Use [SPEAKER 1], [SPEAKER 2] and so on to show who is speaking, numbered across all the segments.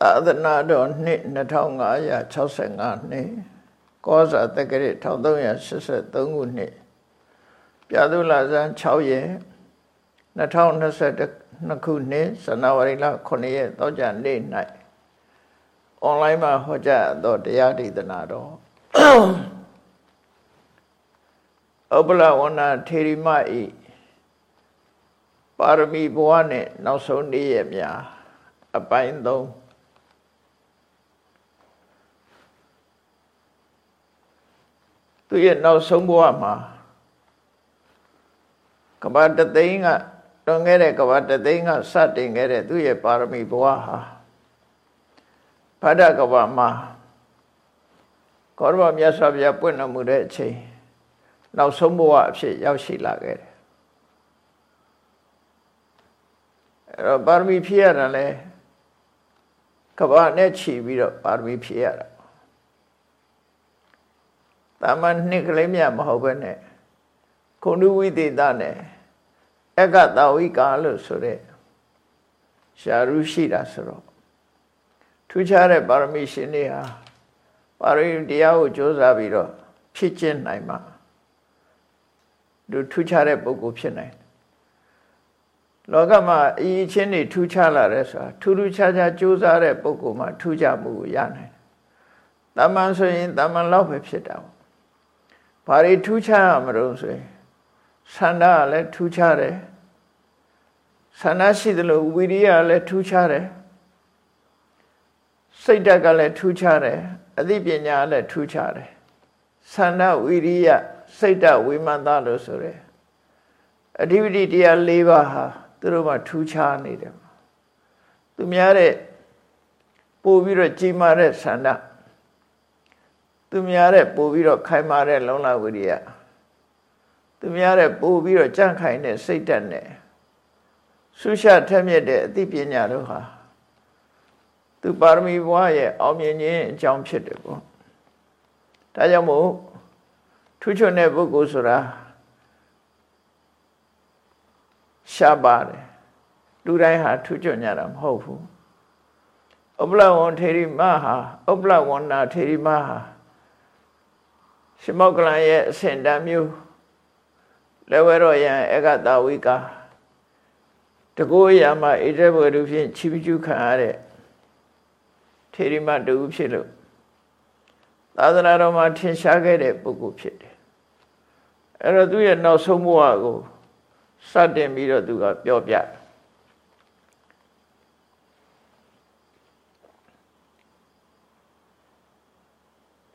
[SPEAKER 1] သာသနာတော်နှစ်2565နှစ်ကောဇာတက္ကရာ1383ခုနှစ်ပြာသူလာဇန်6ရက်2022ခုနှစ်ဇန်နဝါရီလ9ရက်သောကြာနေ့၌အွန်လိုင်းမှာဟောကြားသောတရားဒေသနာတော်ဥပလဝဏထေရီမဤပါရမီဘဝနှင့်နောက်ဆုံးနေ့ရက်များအပိုင်း3 သူရဲ့နောက်ဆုံးဘဝမှာကဘာတသိန်းကတွန်ခဲ့တဲ့ကဘာတသိန်းကစတင်ခဲ့တဲ့သူရဲ့ပါရမီဘဝဟာဖဒကဘာမှာကောရမမြတ်စွာဘုရားပွင့်တော်မူတဲ့အချိန်နောက်ဆုံးဘဝအဖြစ်ရောက်ရှိလာခဲ့တယ်အဲ့တော့ပါရမီဖြည့်ရတာလဲကဘာနဲ့ခြီးပြီးတော့ပါရမီဖြည့်ရတာ တာမန်နှစ်ကလေးမြတ်မဟုတ်ပဲနဲ့ခုနုဝိသေသနဲ့အကတဝိကာလို့ဆိုတဲ့ရှာရုရှိတာဆိုတော့ထူးခြားတဲ့ပါရမီရှင်တွေဟာပါရမီတရားကိုကြိုးစားပြီးတော့ဖြစ်ကျင့်နိုင်မှာသူထူးခြားတဲ့ပုဂ္ဂိုလ်ဖြစ်နိုင်လောကမှာအရေးချင်းတွေထူးခြားလာတဲ့ဆိုတာထူးထူးခြားခြားကြိုးစားတဲ့ပုဂ္ဂိုလ်မှာထူးခြားမှုကိုရနိုင်တယ်။တမန်ဆိုရင်တမန်လောက်ပဲဖြစ်တာပေါ့ ဘာတွေထူးခြားရမလို့ဆိုရင်ဆန္ဒကလည်းထူးခြားတယ်ဆန္ဒရှိသလိုဝိရိယလည်းထူးခြားတယ်စိတ်ဓာတ်ကလည်းထူးခြားတယ်အသိပညာလည်းထူးခြားတယ်ဆန္ဒဝိရိယစိတ်ဓာတ်ဝိမာန်သားလို့ဆိုရယ်အဓိပတိတရား၄ပါးဟာသူတို့မှထူးခြားနေတယ်သူများတဲ့ပို့ပြီးတော့ကြီးမားတဲ့ဆန္ဒ သူများတဲ့ပို့ပြီးတော့ခိုင်မာတဲ့လုံလဝိရိယသူများတဲ့ပို့ပြီးတော့ကြန့်ခိုင်တဲ့စိတ်ဓာတ်နဲ့ဆုရှထက်မြက်တဲ့အသိပညာတို့ဟာသူပါရမီဘဝရဲ့အောင်မြင်ခြင်းအကြောင်းဖြစ်တယ်ပေါ့ဒါကြောင့်မို့ထူးချွန်တဲ့ပုဂ္ဂိုလ်ဆိုတာရှားပါတယ်လူတိုင်းဟာထူးချွန်ကြတာမဟုတ်ဘူးဥပလဝံထေရီမဟာဥပလဝန္နာထေရီမဟာ ရှမောကလန်ရဲ့အဆင့်တန်းမျိုးလက်ဝဲတော်ရန်အကတာဝိကာတကိုးရာမှာဣတေဘဝရုဖြင့်ချီးကျူးခံရတဲ့ထေရီမတူဖြစ်လို့သာသနာတော်မှာထင်ရှားခဲ့တဲ့ပုဂ္ဂိုလ်ဖြစ်တယ်အဲ့တော့သူ့ရဲ့နောက်ဆုံးဘဝကိုစတင်ပြီးတော့သူကပြောပြတယ်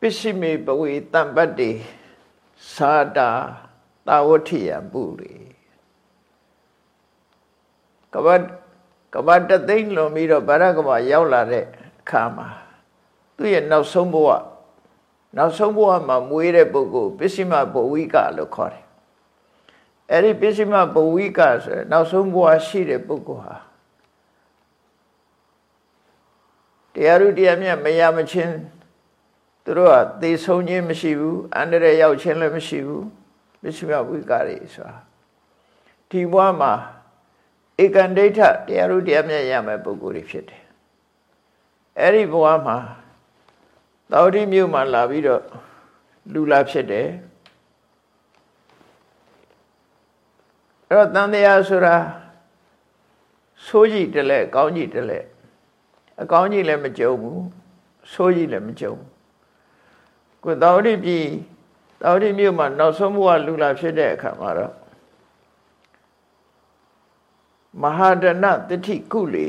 [SPEAKER 1] ပစ္စည်းမေပဝေတံပတ္တိသာတာတာဝဋ္ဌိယပုရိကပတ်ကပတ်တသိန်းလွန်ပြီးတော့ဗရကမရောက်လာတဲ့အခါမှာသူ့ရဲ့နောက်ဆုံးဘဝနောက်ဆုံးဘဝမှာမွေးတဲ့ပုဂ္ဂိုလ်ပစ္စည်းမဘဝိကလို့ခေါ်တယ်အဲ့ဒီပစ္စည်းမဘဝိကဆိုနောက်ဆုံးဘဝရှိတဲ့ပုဂ္ဂိုလ်ဟာတရားဥတရားမြတ်မရမချင်း သူတို့ကသေဆုံးခြင်းမရှိဘူးအန္တရာယ်ရောက်ခြင်းလည်းမရှိဘူးပစ္စယဝိကာရီဆိုတာဒီဘဝမှာဧကန္ဒိဋ္ဌတရားဥတရားမြတ်ရမယ်ပုဂ္ဂိုလ်တွေဖြစ်တယ်အဲ့ဒီဘဝမှာသောတိမြို့မှာလာပြီးတော့လူလာဖြစ်တယ်အဲ့တော့တန်တရားဆိုတာဆိုးကြည့်တယ်လေအကောင်းကြည့်တယ်လေအကောင်းကြည့်လည်းမကြုံဘူးဆိုးကြည့်လည်းမကြုံဘူး ကိုသာဝတိပြည်သာဝတိမြို့မှာနောက်ဆုံးဘဝလူလာဖြစ်တဲ့အခါမှာတော့မဟာဒနတတိကုလေ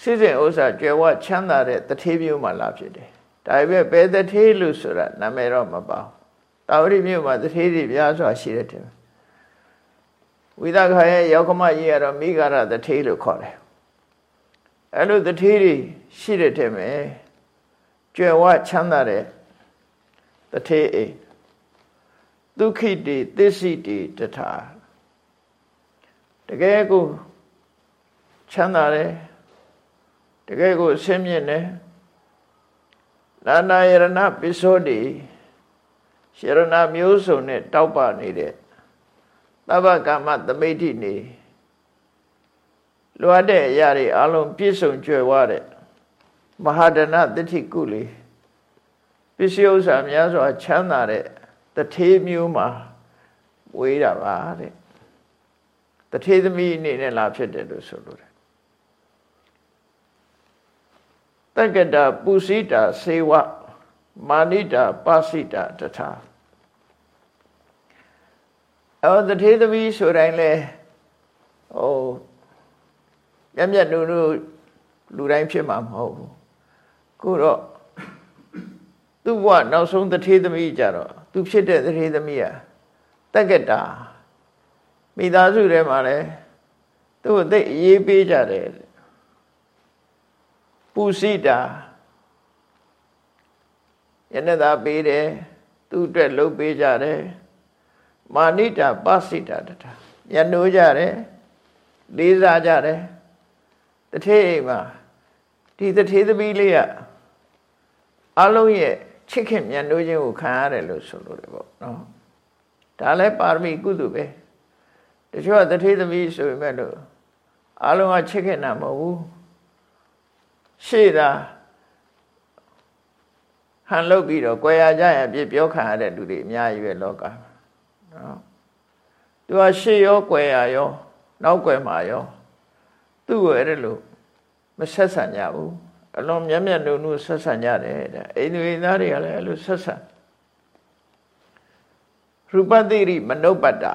[SPEAKER 1] စိစဉ်ဥစ္စာကြွယ်ဝချမ်းသာတဲ့တထေးမျိုးမှာလာဖြစ်တယ်ဒါပေမဲ့ဘယ်တထေးလို့ဆိုတာနာမည်တော့မပါဘူးတာဝတိမြို့မှာတထေးတွေပြားစွာရှိတဲ့တယ်ဝိသခာရဲ့ယောက်ကမကြီးကတော့မိဂရတထေးလို့ခေါ်တယ် အဲ့လိုတထေးတွေရှိတဲ့ထဲမှာကြွယ်ဝချမ်းသာတဲ့တထေးအိဒုက္ခိတိသစ္စိတိတထာတကယ်ကိုချမ်းသာတယ်တကယ်ကိုဆင်းမြင့်တယ်နာနာယရဏပိသောတိရှရဏမျိုးစုံနဲ့တောက်ပနေတဲ့သဗ္ဗကာမသမိဋ္ဌိနေ လိုအပ်တဲ့အရာတွေအလုံးပြည့်စုံကြွယ်ဝတဲ့မဟာဒနာတတိကုလေပစ္စည်းဥစ္စာများစွာချမ်းသာတဲ့တထေးမျိုးမှာဝေးတာပါတဲ့တထေးသမီးအနေနဲ့လာဖြစ်တယ်လို့ဆိုလိုတယ်တက္ကတာပုစိတာစေဝမာနိတာပါစိတာတထာအော်တထေးသမီးဆိုတိုင်းလဲဟို မျက်မျက်နုနုလူတိုင်းဖြစ်မှာမဟုတ်ဘူးခုတော့သူ့ဘဝနောက်ဆုံးတထေးသမီးကြတော့သူဖြစ်တဲ့တထေးသမီးอ่ะတက္ကတာမိသားစုထဲမှာလဲသူ့အသိအရေးပေးကြတယ်ပူစိတာယနေ့သာပေးတယ်သူ့အတွက်လှုပ်ပေးကြတယ်မာနိတာပစိတာတတာညနိုးကြတယ်လေးစားကြတယ် တထေးအိမ်မှာဒီတထေးသမီးလေးကအလုံးရဲ့ချစ်ခင်မြတ်နိုးခြင်းကိုခံရတယ်လို့ဆိုလို့တယ်ပေါ့နော်ဒါလည်းပါရမီကုသိုလ်ပဲတချို့ကတထေးသမီးဆိုပေမဲ့လို့အလုံးကချစ်ခင်တာမဟုတ်ဘူးရှေ့သာဟန်လုပ်ပြီးတော့ကြွယ်ရကြရင်ပြစ်ပြောခံရတဲ့လူတွေအများကြီးပဲလောကနော်သူကရှေ့ရောကြွယ်ရရောနောက်ကြွယ်မှာရော သူ့ကိုအဲ့ဒါလို့မဆက်ဆံကြဘူးအလွန်မျက်မျက်နှုံနှုံဆက်ဆံကြတယ်တဲ့အိန္ဒိယသားတွေကလည်းအဲ့လိုဆက်ဆံရူပတိရိမနုပတ္တာ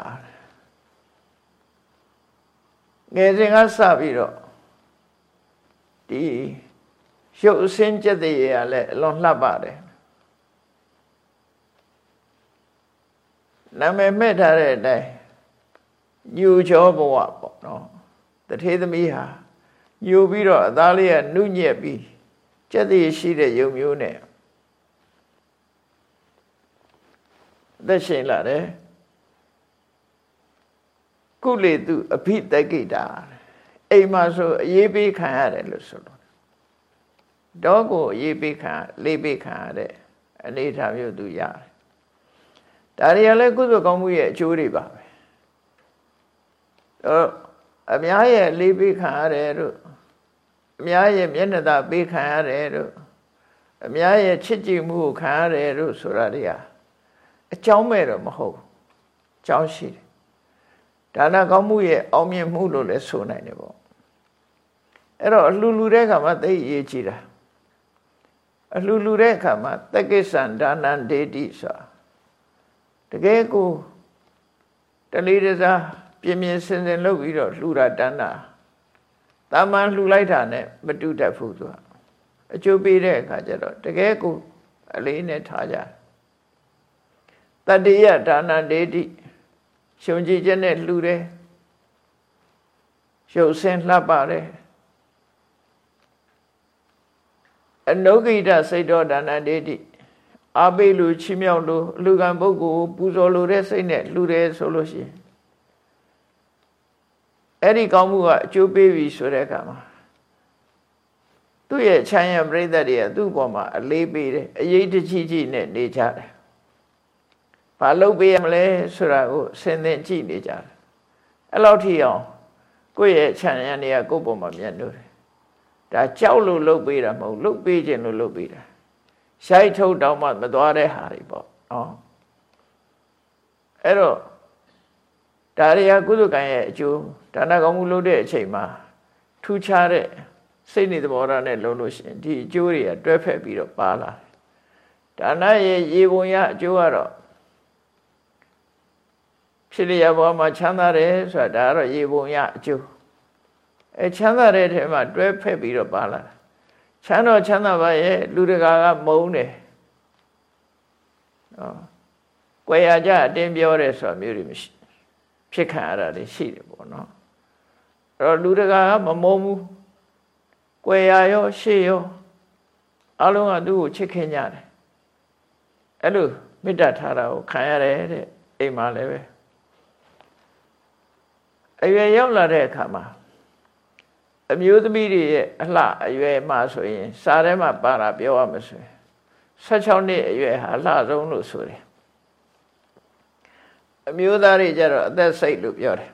[SPEAKER 1] ငယ်စဉ်ကစပြီးတော့ဒီရုပ်အစင်းကြက်တဲ့ရလည်းအလွန်လှပတယ်နာမည်မဲ့ထားတဲ့အတိုင်းညူချောဘဝပေါ့နော် တထေးသမီးဟာညူပြီးတော့အသားလေးကနုညက်ပြီးကြက်တဲ့ရှိတဲ့ယုံမျိုးနဲ့သက်ရှင်လာတယ်ကုလေသူအဖိတက္ကိတာအိမ်မှာဆိုအရေးပေးခံရတယ်လို့ဆိုလို့တော့ကိုအရေးပေးခံလေးပေးခံရတဲ့အနေထားမျိုးသူရတယ်ဒါတွေကလည်းကုသိုလ်ကောင်းမှုရဲ့အကျိုးတွေပါပဲတော့ အများရဲ့လေးပေးခံရတယ်တို့အများရဲ့မျက်နှာသာပေးခံရတယ်တို့အများရဲ့ချစ်ကြည်မှုကိုခံရတယ်တို့ဆိုတာတွေဟာအကြောင်းမဲ့တော့မဟုတ်ဘူးအကြောင်းရှိတယ်ဒါနကောင်းမှုရဲ့အောင်မြင်မှုလို့လည်းဆိုနိုင်တယ်ပေါ့အဲ့တော့အလှလူတဲ့အခါမှာသိအရေးကြီးတာအလှလူတဲ့အခါမှာတက္ကိစ္ဆန္ဒါနံဒေတိဆိုတာတကယ်ကိုတလေးတစား ပြင်းပြင်းစင်စင်လုပ်ပြီးတော့လှူတာတန်းတာတာမန်လှူလိုက်တာနဲ့မတူတတ်ဘူးသူကအကျိုးပေးတဲ့အခါကျတော့တကယ်ကိုအလေးနဲ့ထားကြတတ္တိယဒါနဒေတိရှုံကြည်ချက်နဲ့လှူတယ်ရုပ်ဆင်းလှပတယ်အနုဂိတစိတ်တော်ဒါနဒေတိအာပိလူချီးမြှောက်လို့လူကံပုဂ္ဂိုလ်ပူဇော်လိုတဲ့စိတ်နဲ့လှူတယ်ဆိုလို့ရှိရင် အဲ့ဒီကောင်းမှုကအကျိုးပေးပြီဆိုတဲ့အခါမှာသူ့ရဲ့ချမ်းရပြိတ္တတွေကသူ့ဘောမှာအလေးပေးတယ်အရေးတကြီးကြီးနဲ့နေကြတယ်ဘာလုပ်ပေးရမလဲဆိုတာကိုဆင်သင်ကြည့်နေကြတယ်အဲ့လောက်ထိအောင်ကိုယ့်ရဲ့ချမ်းရံတွေကကိုယ့်ဘောမှာမြတ်လို့တယ်ဒါကြောက်လို့လုပ်ပေးတာမဟုတ်လုပ်ပေးခြင်းလို့လုပ်ပေးတာရှိုက်ထုတ်တောင်မှမသွားတဲ့ဟာတွေပေါ့နော်အဲ့တော့ ဒါရီယာကုသကံရဲ့အကျိုးဒါနကောင်းမှုလုပ်တဲ့အချိန်မှာထူးခြားတဲ့စိတ်နေသဘောထားနဲ့လုပ်လို့ရှိရင်ဒီအကျိုးတွေကတွဲဖက်ပြီးတော့ပါလာတယ်ဒါနရဲ့ရေပုံရအကျိုးကတော့ဖြစ်လျက်ဘဝမှာချမ်းသာတယ်ဆိုတာဒါကတော့ရေပုံရအကျိုးအဲချမ်းသာတဲ့ထဲမှာတွဲဖက်ပြီးတော့ပါလာတာချမ်းတော်ချမ်းသာပါရဲ့လူတကာကမုန်းတယ်နော်ကြွယ်ရကြအတင်းပြောတယ်ဆိုတာမျိုးတွေမရှိ ဖြစ်ခံရတာတွေရှိတယ်ပေါ့နော်အဲ့တော့လူတကာကမမုန်းဘူးကြွယ်ရရောရှေ့ရောအလုံးကသူ့ကိုချစ်ခင်ကြတယ်အဲ့လိုမေတ္တာထားတာကိုခံရတယ်တဲ့အိမ်မှာလည်းပဲအရွယ်ရောက်လာတဲ့အခါမှာအမျိုးသမီးတွေရဲ့အလှအရွယ်မှဆိုရင်စားထဲမှာပါတာပြောရမဆိုရင်16နှစ်အရွယ်ဟာအလှဆုံးလို့ဆိုတယ် အမျိုးသားတွေကြတော့အသက်စိတ်လို့ပြောတယ်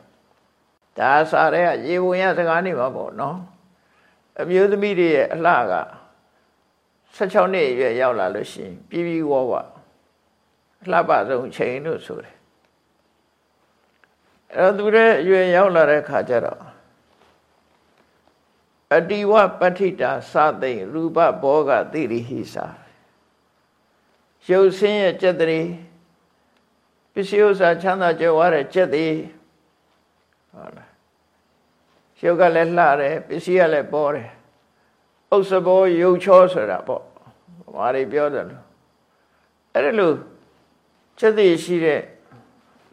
[SPEAKER 1] ဒါစာတဲ့ရေဝင်ရစကားနေမှာပေါ့နော်အမျိုးသမီးတွေရဲ့အလှက16နှစ်အရွယ်ရောက်လာလို့ရှိရင်ပြည်ပြီးဝဝအလှပဆုံးချိန်လို့ဆိုတယ်အဲ့တော့သူတဲ့အရွယ်ရောက်လာတဲ့ခါကျတော့အတိဝပဋ္ဌိတာသသိရူပဘောဂတိရိဟိစာရုပ်ဆင်းရဲ့စက်တည်း ပစ္စည်းဥစ္စာချမ်းသာကြွယ်ဝတဲ့စက်တည်းဟုတ်လားရုပ်ကလည်းလှတယ်ပစ္စည်းကလည်းပေါ်တယ်ဥစ္စဘောရုပ်ချောဆိုတာပေါ့ဘာတွေပြောတယ်လို့အဲ့ဒါလို့စက်တည်းရှိတဲ့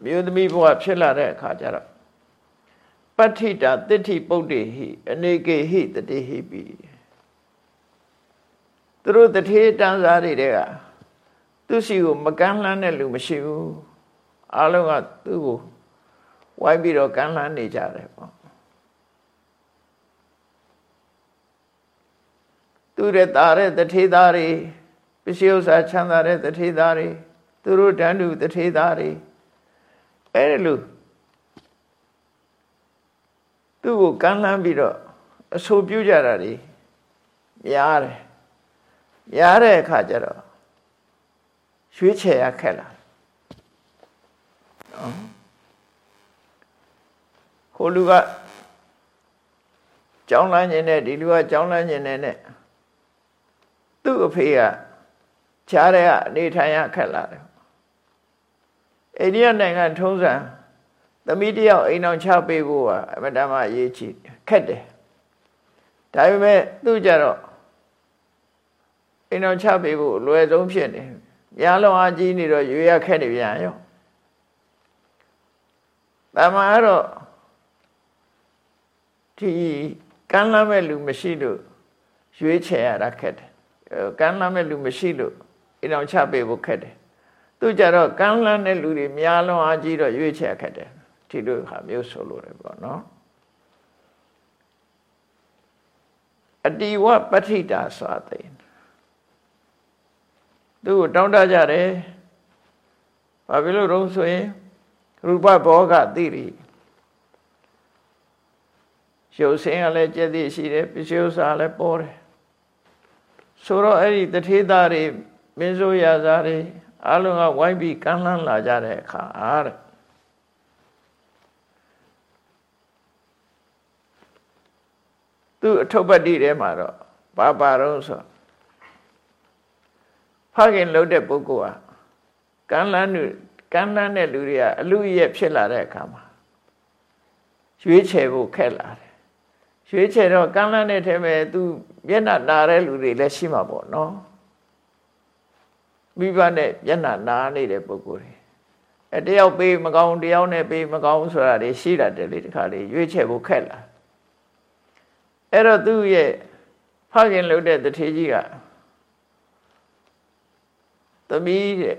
[SPEAKER 1] မြို့သမီးဘဝဖြစ်လာတဲ့အခါကျတော့ပဋ္ဌိတာတိဋ္ဌိပုဒ္ဓေဟိအနေကေဟိတတိဟိပိသူတို့တထေတန်းစားတွေတဲ့ကသူစီကိုမကမ်းလှမ်းတဲ့လူမရှိဘူး အလုံးကသူ့ကိုဝိုင်းပြီးတော့ကမ်းလှမ်းနေကြတယ်ပေါ့သူတဲ့တာတဲ့တထေသားတွေပစ္စည်းဥစ္စာချမ်းသာတဲ့တထေသားတွေသူတို့တန်းတူတထေသားတွေအဲ့ဒီလိုသူ့ကိုကမ်းလှမ်းပြီးတော့အဆိုပြုကြတာတွေများတယ်များတဲ့အခါကျတော့ရွှေချယ်ရခက်လာ နော်ခိုလူကကြောင်းလန်းခြင်းနဲ့ဒီလူကကြောင်းလန်းခြင်းနဲ့နဲ့သူ့အဖေကခြားတဲ့အနေထိုင်ရခက်လာတယ်အိန္ဒိယနိုင်ငံထုံးစံသမီးတယောက်အိမ်အောင်ချပေးဖို့ကအမတမအရေးကြီးခက်တယ်ဒါပေမဲ့သူ့ကြတော့အိမ်အောင်ချပေးဖို့လွယ်ဆုံးဖြစ်နေများလုံးအကြီးနေတော့ရွေရခက်နေပြန်ရော တမန်ကတော့ဒီကမ်းလှမ်းမဲ့လူမရှိလို့ရွေးချယ်ရတာခက်တယ်ကမ်းလှမ်းမဲ့လူမရှိလို့အိမ်အောင်ချပေးဖို့ခက်တယ်သူကြတော့ကမ်းလှမ်းတဲ့လူတွေများလုံးအကြီးတော့ရွေးချယ်ခက်တယ်ဒီလိုဟာမျိုးဆိုလို့ရပေါ့နော်အတိဝပဋ္ဌိတာစွာသိသူ့ကိုတောင်းတကြတယ်ဘာဖြစ်လို့တော့ဆိုရင် ရူပဘောဂသိရိရုပ်စင်းကလည်းကြက်သိရှိတယ်ပစ္စည်းဥစ္စာလည်းပေါ်တယ်ဆိုတော့အဲ့ဒီတထေသားတွေမင်းစိုးရာဇာတွေအလုံးကဝိုင်းပြီးကမ်းလှမ်းလာကြတဲ့အခါအားတဲ့သူအထုပ်ပတ္တိထဲမှာတော့ဘာပါတော့ဆိုဖခင်လှုပ်တဲ့ပုဂ္ဂိုလ်ဟာကမ်းလန်းလူ ကမ်းလန်းတဲ့လူတွေကအလူရဲ့ဖြစ်လာတဲ့အခါမှာရွေးချယ်ဖို့ခက်လာတယ်ရွေးချယ်တော့ကမ်းလန်းတဲ့ထဲမှာသူမျက်နှာနာတဲ့လူတွေလည်းရှိမှာပေါ့နော်မိဘနဲ့မျက်နှာနာနေတဲ့ပုဂ္ဂိုလ်တွေအဲတယောက်ပေးမကောင်းတယောက်နဲ့ပေးမကောင်းဆိုတာတွေရှိတတ်တယ်လေဒီခါလေးရွေးချယ်ဖို့ခက်လာအဲ့တော့သူ့ရဲ့ဖခင်လုပ်တဲ့တထေကြီးကသမီးတဲ့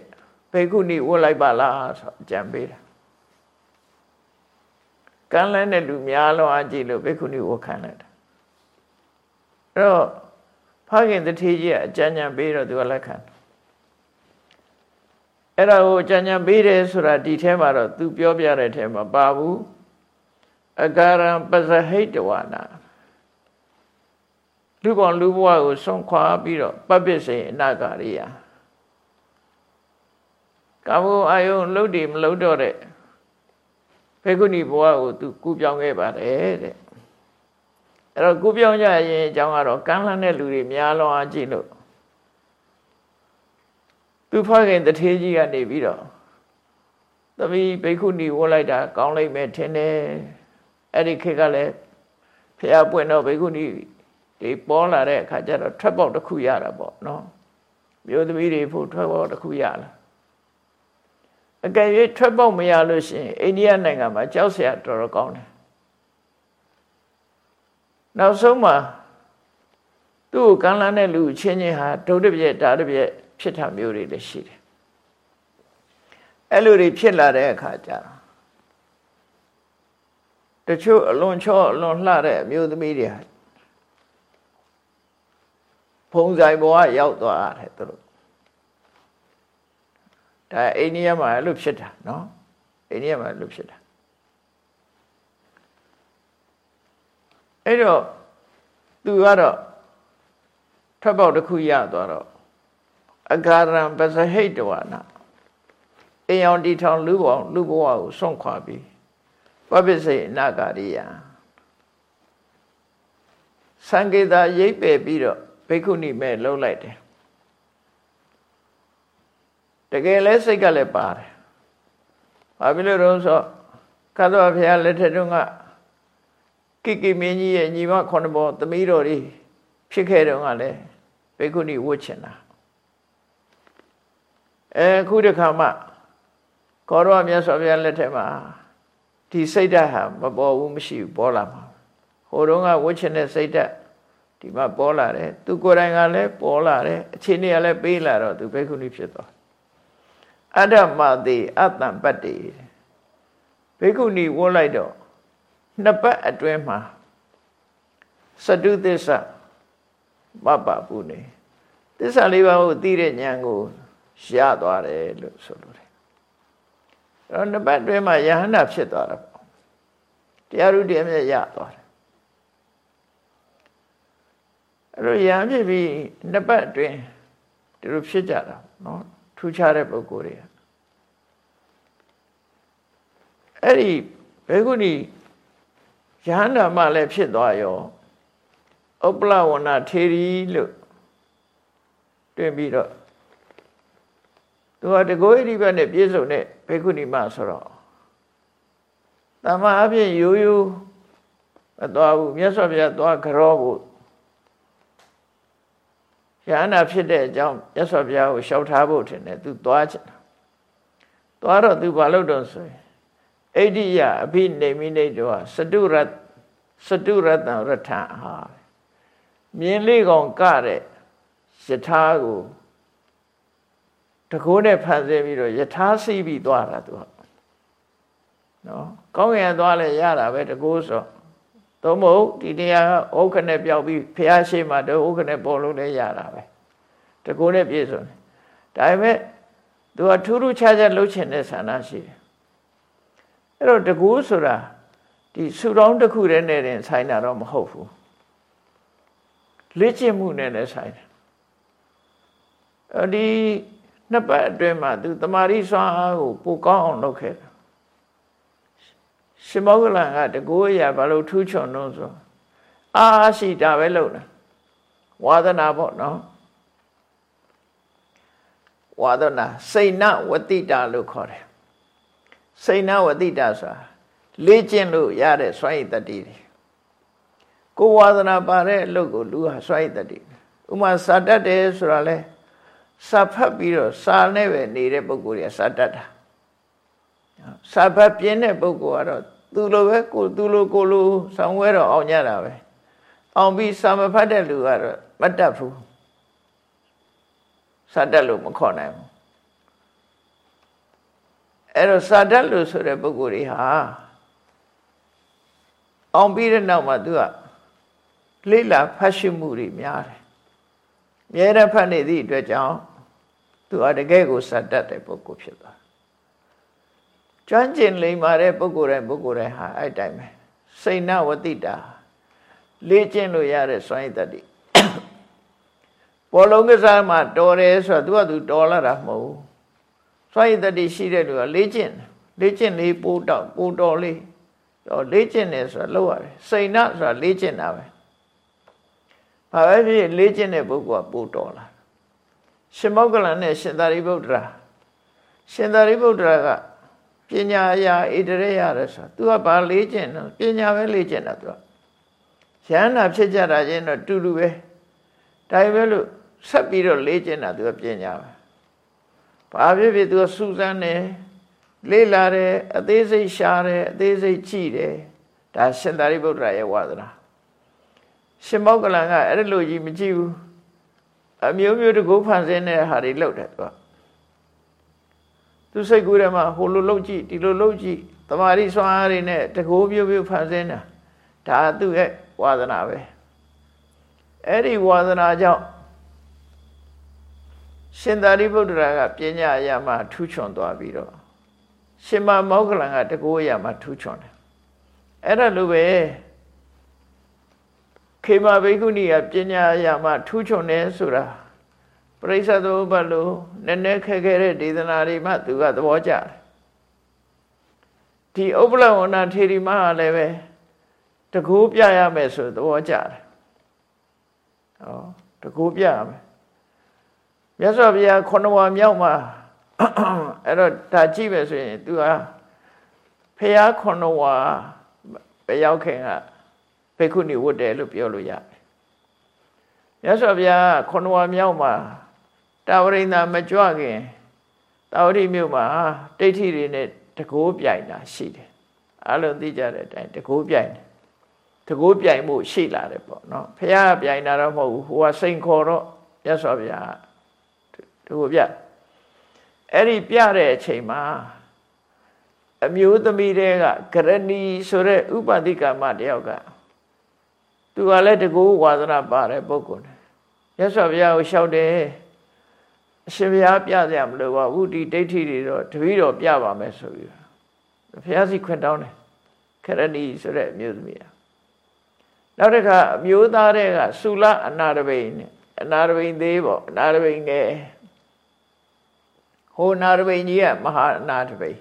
[SPEAKER 1] ဘေကုဏီဝတ်လိုက်ပါလားဆိုအကြံပေးတယ်ကမ်းလန်းတဲ့လူများလုံးအကြည့်လို့ဘေကုဏီဝတ်ခံလိုက်တာအဲ့တော့ဖခင်တထေကြီးကအကြံဉာဏ်ပေးတော့သူကလက်ခံအဲ့ဒါကိုအကြံဉာဏ်ပေးတယ်ဆိုတာဒီထဲမှာတော့သူပြောပြတဲ့ထဲမှာပါဘူးအကာရံပဇဟိတဝနာလူပေါင်းလူဘဝကိုဆုံးခွာပြီးတော့ပပစ္စေအနာဂါရိယ ကာမဂုဏ်အာယုံလှုပ်တည်မလှုပ်တော့တဲ့ဖေကုဏီဘဝကိုသူကူပြောင်းခဲ့ပါတယ်တဲ့အဲ့တော့ကူပြောင်းကြရင်အကြောင်းကတော့ကမ်းလှမ်းတဲ့လူတွေများလောအားကြည့်လို့သူဖခင်တထေးကြီးကနေပြီးတော့သမီးဘိက္ခုနီဝတ်လိုက်တာကောင်းလိုက်မယ်ထင်တယ်အဲ့ဒီခေတ်ကလည်းဖះပွင့်တော့ဘိက္ခုနီတွေပေါ်လာတဲ့အခါကျတော့ထွက်ပေါက်တစ်ခုရတာပေါ့နော်မျိုးသမီးတွေဖို့ထွက်ပေါက်တစ်ခုရလာ အကယ်၍ထွက်ပေါက်မရလို့ရှိရင်အိန္ဒိယနိုင်ငံမှာကြောက်စရာတော်တော်ကောင်းတယ်နောက်ဆုံးမှာသူ့ကိုကမ်းလှမ်းတဲ့လူချင်းချင်းဟာဒုတ်တပြက်ဓာတပြက်ဖြစ်တာမျိုးတွေလည်းရှိတယ်အဲ့လိုတွေဖြစ်လာတဲ့အခါကျတော့တချို့အလွန်ချောအလွန်လှတဲ့အမျိုးသမီးတွေဟာဖုံဆိုင်ဘဝရောက်သွားတယ်သူတို့ ဒါအိန္ဒိယမှာအဲ့လိုဖြစ်တာနော်အိန္ဒိယမှာအဲ့လိုဖြစ်တာအဲ့တော့သူကတော့ထွက်ပေါက်တစ်ခုရသွားတော့အဂါရံပစဟိတဝနာအိမ်အောင်တီထောင်လူပေါင်းလူဘဝကိုဆွန့်ခွာပြီးပပိစိတ်အနာဂါရိယသံကေတာရိပ်ပယ်ပြီးတော့ဘိက္ခုနီမဲ့လှုပ်လိုက်တယ် တကယ်လဲစိတ်ကလည်းပါတယ်ဘာဖြစ်လို့တော့ဆိုကသဝဘုရားလက်ထက်တုန်းကကိကိမင်းကြီးရဲ့ညီမခုနှစ်ပေါ်သမီးတော်တွေဖြစ်ခဲ့တုန်းကလည်းဘိက္ခုနီဝတ်ချင်တာအဲခုတခါမှကောရောမြတ်စွာဘုရားလက်ထက်မှာဒီစိတ်ဓာတ်ဟာမပေါ်ဘူးမရှိဘူးပေါ်လာမှာဟိုတုန်းကဝတ်ချင်တဲ့စိတ်ဓာတ်ဒီမှာပေါ်လာတယ်သူကိုယ်တိုင်ကလည်းပေါ်လာတယ်အခြေအနေကလည်းပေးလာတော့သူဘိက္ခုနီဖြစ်သွား အတ္တမတိအတ္တပတ္တိဘိက္ခုနီဝတ်လိုက်တော့နှစ်ပတ်အတွင်းမှာစတုသစ္စာမပပုနေသစ္စာလေးပါးကိုသိတဲ့ဉာဏ်ကိုရသွားတယ်လို့ဆိုလိုတယ်အဲ့တော့နှစ်ပတ်အတွင်းမှာယဟန္တာဖြစ်သွားတာပေါ့တရားဥတရားမြတ်ရသွားတယ်အဲ့တော့ယဟန်ဖြစ်ပြီးနှစ်ပတ်အတွင်းဒီလိုဖြစ်ကြတာနော် ထူးခြားတဲ့ပုဂ္ဂိုလ်တွေအဲ့ဒီဘေကုဏီယဟန္တာမှလည်းဖြစ်သွားရောဥပလဝဏထေရီလို့တွင်ပြီးတော့သူကတကိုးဣတိဘတ်နဲ့ပြည့်စုံတဲ့ဘေကုဏီမဆိုတော့တမအဖြစ်ရိုးရိုးမသွားဘူးမြတ်စွာဘုရားသွားကြောဖို့ ယဟန္တာဖြစ်တဲ့အကြောင်းမြတ်စွာဘုရားကိုလျှောက်ထားဖို့ထင်တယ်သူသွားချင်တာသွားတော့သူဘာလုပ်တော့ဆိုရင်အိဋ္ဌိယအဘိနေမိနေတောစတုရစတုရတံရထဟာမြင်းလေးကောင်ကတဲ့ယထာကိုတကိုးနဲ့ဖန်ဆင်းပြီးတော့ယထာစီးပြီးသွားတာသူကနော်ကောင်းကင်သွားလဲရတာပဲတကိုးဆို သို့မဟုတ်ဒီတရားဥက္ခနဲ့ပြောက်ပြီးဖះရှိမှတော့ဥက္ခနဲ့ပေါ်လို့လည်းရတာပဲတကိုးနဲ့ပြည့်စုံတယ်ဒါပေမဲ့သူကထူးထူးခြားခြားလှုပ်ချင်တဲ့ဆန္ဒရှိတယ်အဲ့တော့တကူဆိုတာဒီဆူတောင်းတစ်ခုတည်းနဲ့တင်ဆိုင်တာတော့မဟုတ်ဘူးလေ့ကျင့်မှုနဲ့လည်းဆိုင်တယ်အဲဒီနှစ်ပတ်အတွင်းမှာသူတမာရီစွမ်းအားကိုပိုကောင်းအောင်လုပ်ခဲ့တယ် ရှင်မောဂလန်ကတကူအရာဘာလို့ထူးချွန်တော့ဆိုအာရှိတာပဲလုပ်တာဝါဒနာပေါ့နော်ဝါဒနာစိဏဝတိတာလို့ခေါ်တယ်စိဏဝတိတာဆိုတာလေ့ကျင့်လို့ရတဲ့စွမ်းရည်တတ္တိတွေကိုဝါဒနာပါတဲ့အလုပ်ကိုလူဟာစွမ်းရည်တတ္တိဥမာစာတတ်တယ်ဆိုတာလဲစာဖတ်ပြီးတော့စာနဲ့ပဲနေတဲ့ပုဂ္ဂိုလ်တွေကစာတတ်တာ စာဖတ်ပြင်းတဲ့ပုဂ္ဂိုလ်ကတော့သူလိုပဲကိုသူလိုကိုလိုဆောင်းဝဲတော့အောင်ကြတာပဲအောင်ပြီးစာမဖတ်တဲ့လူကတော့မတတ်ဘူးစာတတ်လို့မခေါ်နိုင်ဘူးအဲ့တော့စာတတ်လို့ဆိုတဲ့ပုဂ္ဂိုလ်တွေဟာအောင်ပြီးတဲ့နောက်မှာသူကလိလာဖတ်ရှုမှုတွေများတယ်။မြဲတဲ့ဖတ်နေသည့်အတွက်ကြောင့်သူကတကယ်ကိုစာတတ်တဲ့ပုဂ္ဂိုလ်ဖြစ်သွား။ ကျွမ်းကျင်လိမ္မာတဲ့ပုဂ္ဂိုလ်တိုင်းပုဂ္ဂိုလ်တိုင်းဟာအဲ့တိုင်းပဲ။စိဏဝတိတာလေ့ကျင့်လို့ရတဲ့စွမ်းရည်တတ်တယ်။ဘောလုံးကစားမှာတော်တယ်ဆိုတော့သူကသူတော်လာတာမဟုတ်ဘူး။စွမ်းရည်တတ်ရှိတဲ့လူကလေ့ကျင့်လေ့ကျင့်လေးပိုးတော့ပိုးတော်လေးတော့လေ့ကျင့်တယ်ဆိုတာလောက်ရတယ်စိဏဆိုတာလေ့ကျင့်တာပဲဘာပဲဖြစ်လေ့ကျင့်တဲ့ပုဂ္ဂိုလ်ကပို့တော်လာရှင်မောက္ကလန်နဲ့ရှင်သာရိပုတ္တရာရှင်သာရိပုတ္တရာက ပညာအရာဣတရေရတယ်ဆိုသူကဘာလေ့ကျင့်တော့ပညာပဲလေ့ကျင့်တာသူကရဟန္တာဖြစ်ကြတာချင်းတော့တူတူပဲဒါပဲလို့ဆက်ပြီးတော့လေ့ကျင့်တာသူကပညာပဲဘာဖြစ်ဖြစ်သူကစူးစမ်းတယ်လေ့လာတယ်အသေးစိတ်ရှားတယ်အသေးစိတ်ကြည့်တယ်ဒါရှင်သာရိပုတ္တရာရဲ့ဝါဒနာရှင်မောက္ကလန်ကအဲ့လိုကြီးမကြည့်ဘူးအမျိုးမျိုးတကူဖန်ဆင်းတဲ့ဟာတွေလောက်တယ်သူက သူစိတ်ကူးထဲမှာဟိုလိုလောက်ကြည့်ဒီလိုလောက်ကြည့်တမာရီစွမ်းအားတွေနဲ့တကူမျိုးမျိုးဖန်ဆင်းတာဒါသူ့ရဲ့ဝါဒနာပဲအဲ့ဒီဝါဒနာကြောင့်ရှင်သာရိပုတ္တရာကပညာအရာမှာထူးချွန်သွားပြီးတော့ရှင်မမောက္ကလန်ကတကူအရာမှာထူးချွန်တယ်အဲ့ဒါလိုပဲခေမဘိက္ခုနီကပညာရာမှထူးချွန်တယ်ဆိုတာ ပရိစ္ဆေသမုပ္ပါလို့နည်းနည်းခဲခဲတဲ့ဒေသနာတွေမှသူကသဘောကျတယ်ဒီဥပ္ပလဝဏထေရီမဟာလည်းပဲတကူပြရမယ်ဆိုသဘောကျတယ်ဟောတကူပြရမယ်မြတ်စွာဘုရားခொနဝါမြောက်မှာအဲ့တော့ဒါကြည့်ပဲဆိုရင် तू ဟာဖះခொနဝါဘယ်ရောက်ခင်ကဘေခုနီဝတ်တယ်လို့ပြောလို့ရတယ်မြတ်စွာဘုရားခொနဝါမြောက်မှာ တာဝရိန္ဒမကြွခင်တာဝတိမြို့မှာဒိဋ္ဌိတွေနဲ့တကိုးပြိုင်တာရှိတယ်အလုံးသိကြတဲ့အတိုင်းတကိုးပြိုင်တယ်တကိုးပြိုင်မှုရှိလာတယ်ပေါ့နော်ဖះပြိုင်တာတော့မဟုတ်ဘူးဟိုကစိန်ခေါ်တော့မြတ်စွာဘုရားတကိုးပြအဲ့ဒီပြတဲ့အချိန်မှာအမျိုးသမီးတွေကကရဏီဆိုတဲ့ဥပတိကမတယောက်ကသူကလည်းတကူဝါသနာပါတဲ့ပုဂ္ဂိုလ်ရသော်ဘုရားကိုလျှောက်တယ် အရှင်ဘုရားပြကြမလို့ပါဘူးဒီဒိဋ္ဌိတွေတော့တပည့်တော်ပြပါမယ်ဆိုပြီးဘုရားစီခွင့်တောင်းတယ်ခရဏီဆိုတဲ့အမျိုးသမီးကနောက်တစ်ခါအမျိုးသားတွေကသုလအနာတပိန်နဲ့အနာတပိန်သေးပေါ့အနာတပိန်ငယ်ဟိုအနာတပိန်ကြီးကမဟာအနာတပိန်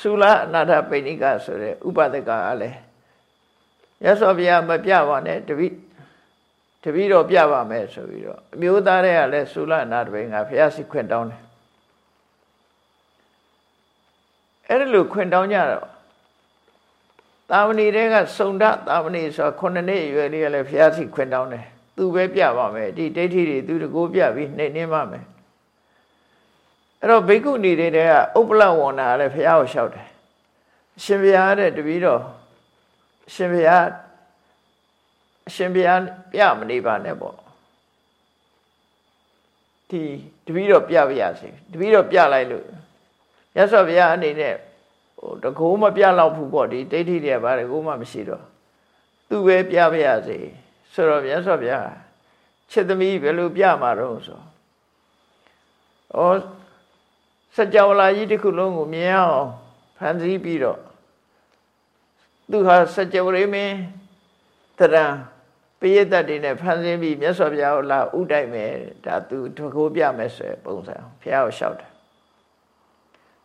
[SPEAKER 1] သုလအနာထပိဏိကဆိုတဲ့ဥပဒကကလည်းရသော်ဘုရားမပြပါနဲ့တပိ တပိတော့ပြပါမယ်ဆိုပြီးတော့အမျိုးသားတွေကလည်းသုလအနာတပိန်ကဘုရားရှိခွင့်တောင်းတယ်အဲ့ဒါလို့ခွင့်တောင်းကြတော့တာမဏိတွေကစုံဒတာမဏိဆိုခုနှစ်နှစ်အရွယ်လေးကလည်းဘုရားရှိခွင့်တောင်းတယ်သူပဲပြပါမယ်ဒီဒိဋ္ဌိတွေသူတကိုးပြပြီးနှိမ့်နှင်းပါမယ်အဲ့တော့ဘိက္ခုနီတွေတဲ့ကဥပ္ပလဝန္နာလည်းဘုရားကိုလျှောက်တယ်အရှင်ဘုရားတဲ့တပည့်တော်အရှင်ဘုရား အရှင်ဘုရားပြမနေပါနဲ့ပေါ့ဒီတပည့်တော်ပြပါရစေတပည့်တော်ပြလိုက်လို့ရသော်ဘုရားအနေနဲ့ဟိုတကိုးမပြတော့ဘူးပေါ့ဒီဒိဋ္ဌိတွေဘာတကိုးမှမရှိတော့သူပဲပြပါရစေဆိုတော့မြတ်စွာဘုရားချစ်သမီးဘယ်လိုပြမှာတော့ဆိုဩစကြဝဠာကြီးတစ်ခုလုံးကိုမြင်အောင်ဖန်ဆီးပြီးတော့သူဟာစကြဝဠာမင်းတရံ ပရိသတ်တွေနဲ့ဖန်ဆင်းပြီးမြတ်စွာဘုရားကိုလာဥတိုက်မယ်ဒါသူတကိုးပြမယ်ဆိုပုံစံဘုရားကိုလျှောက်တယ်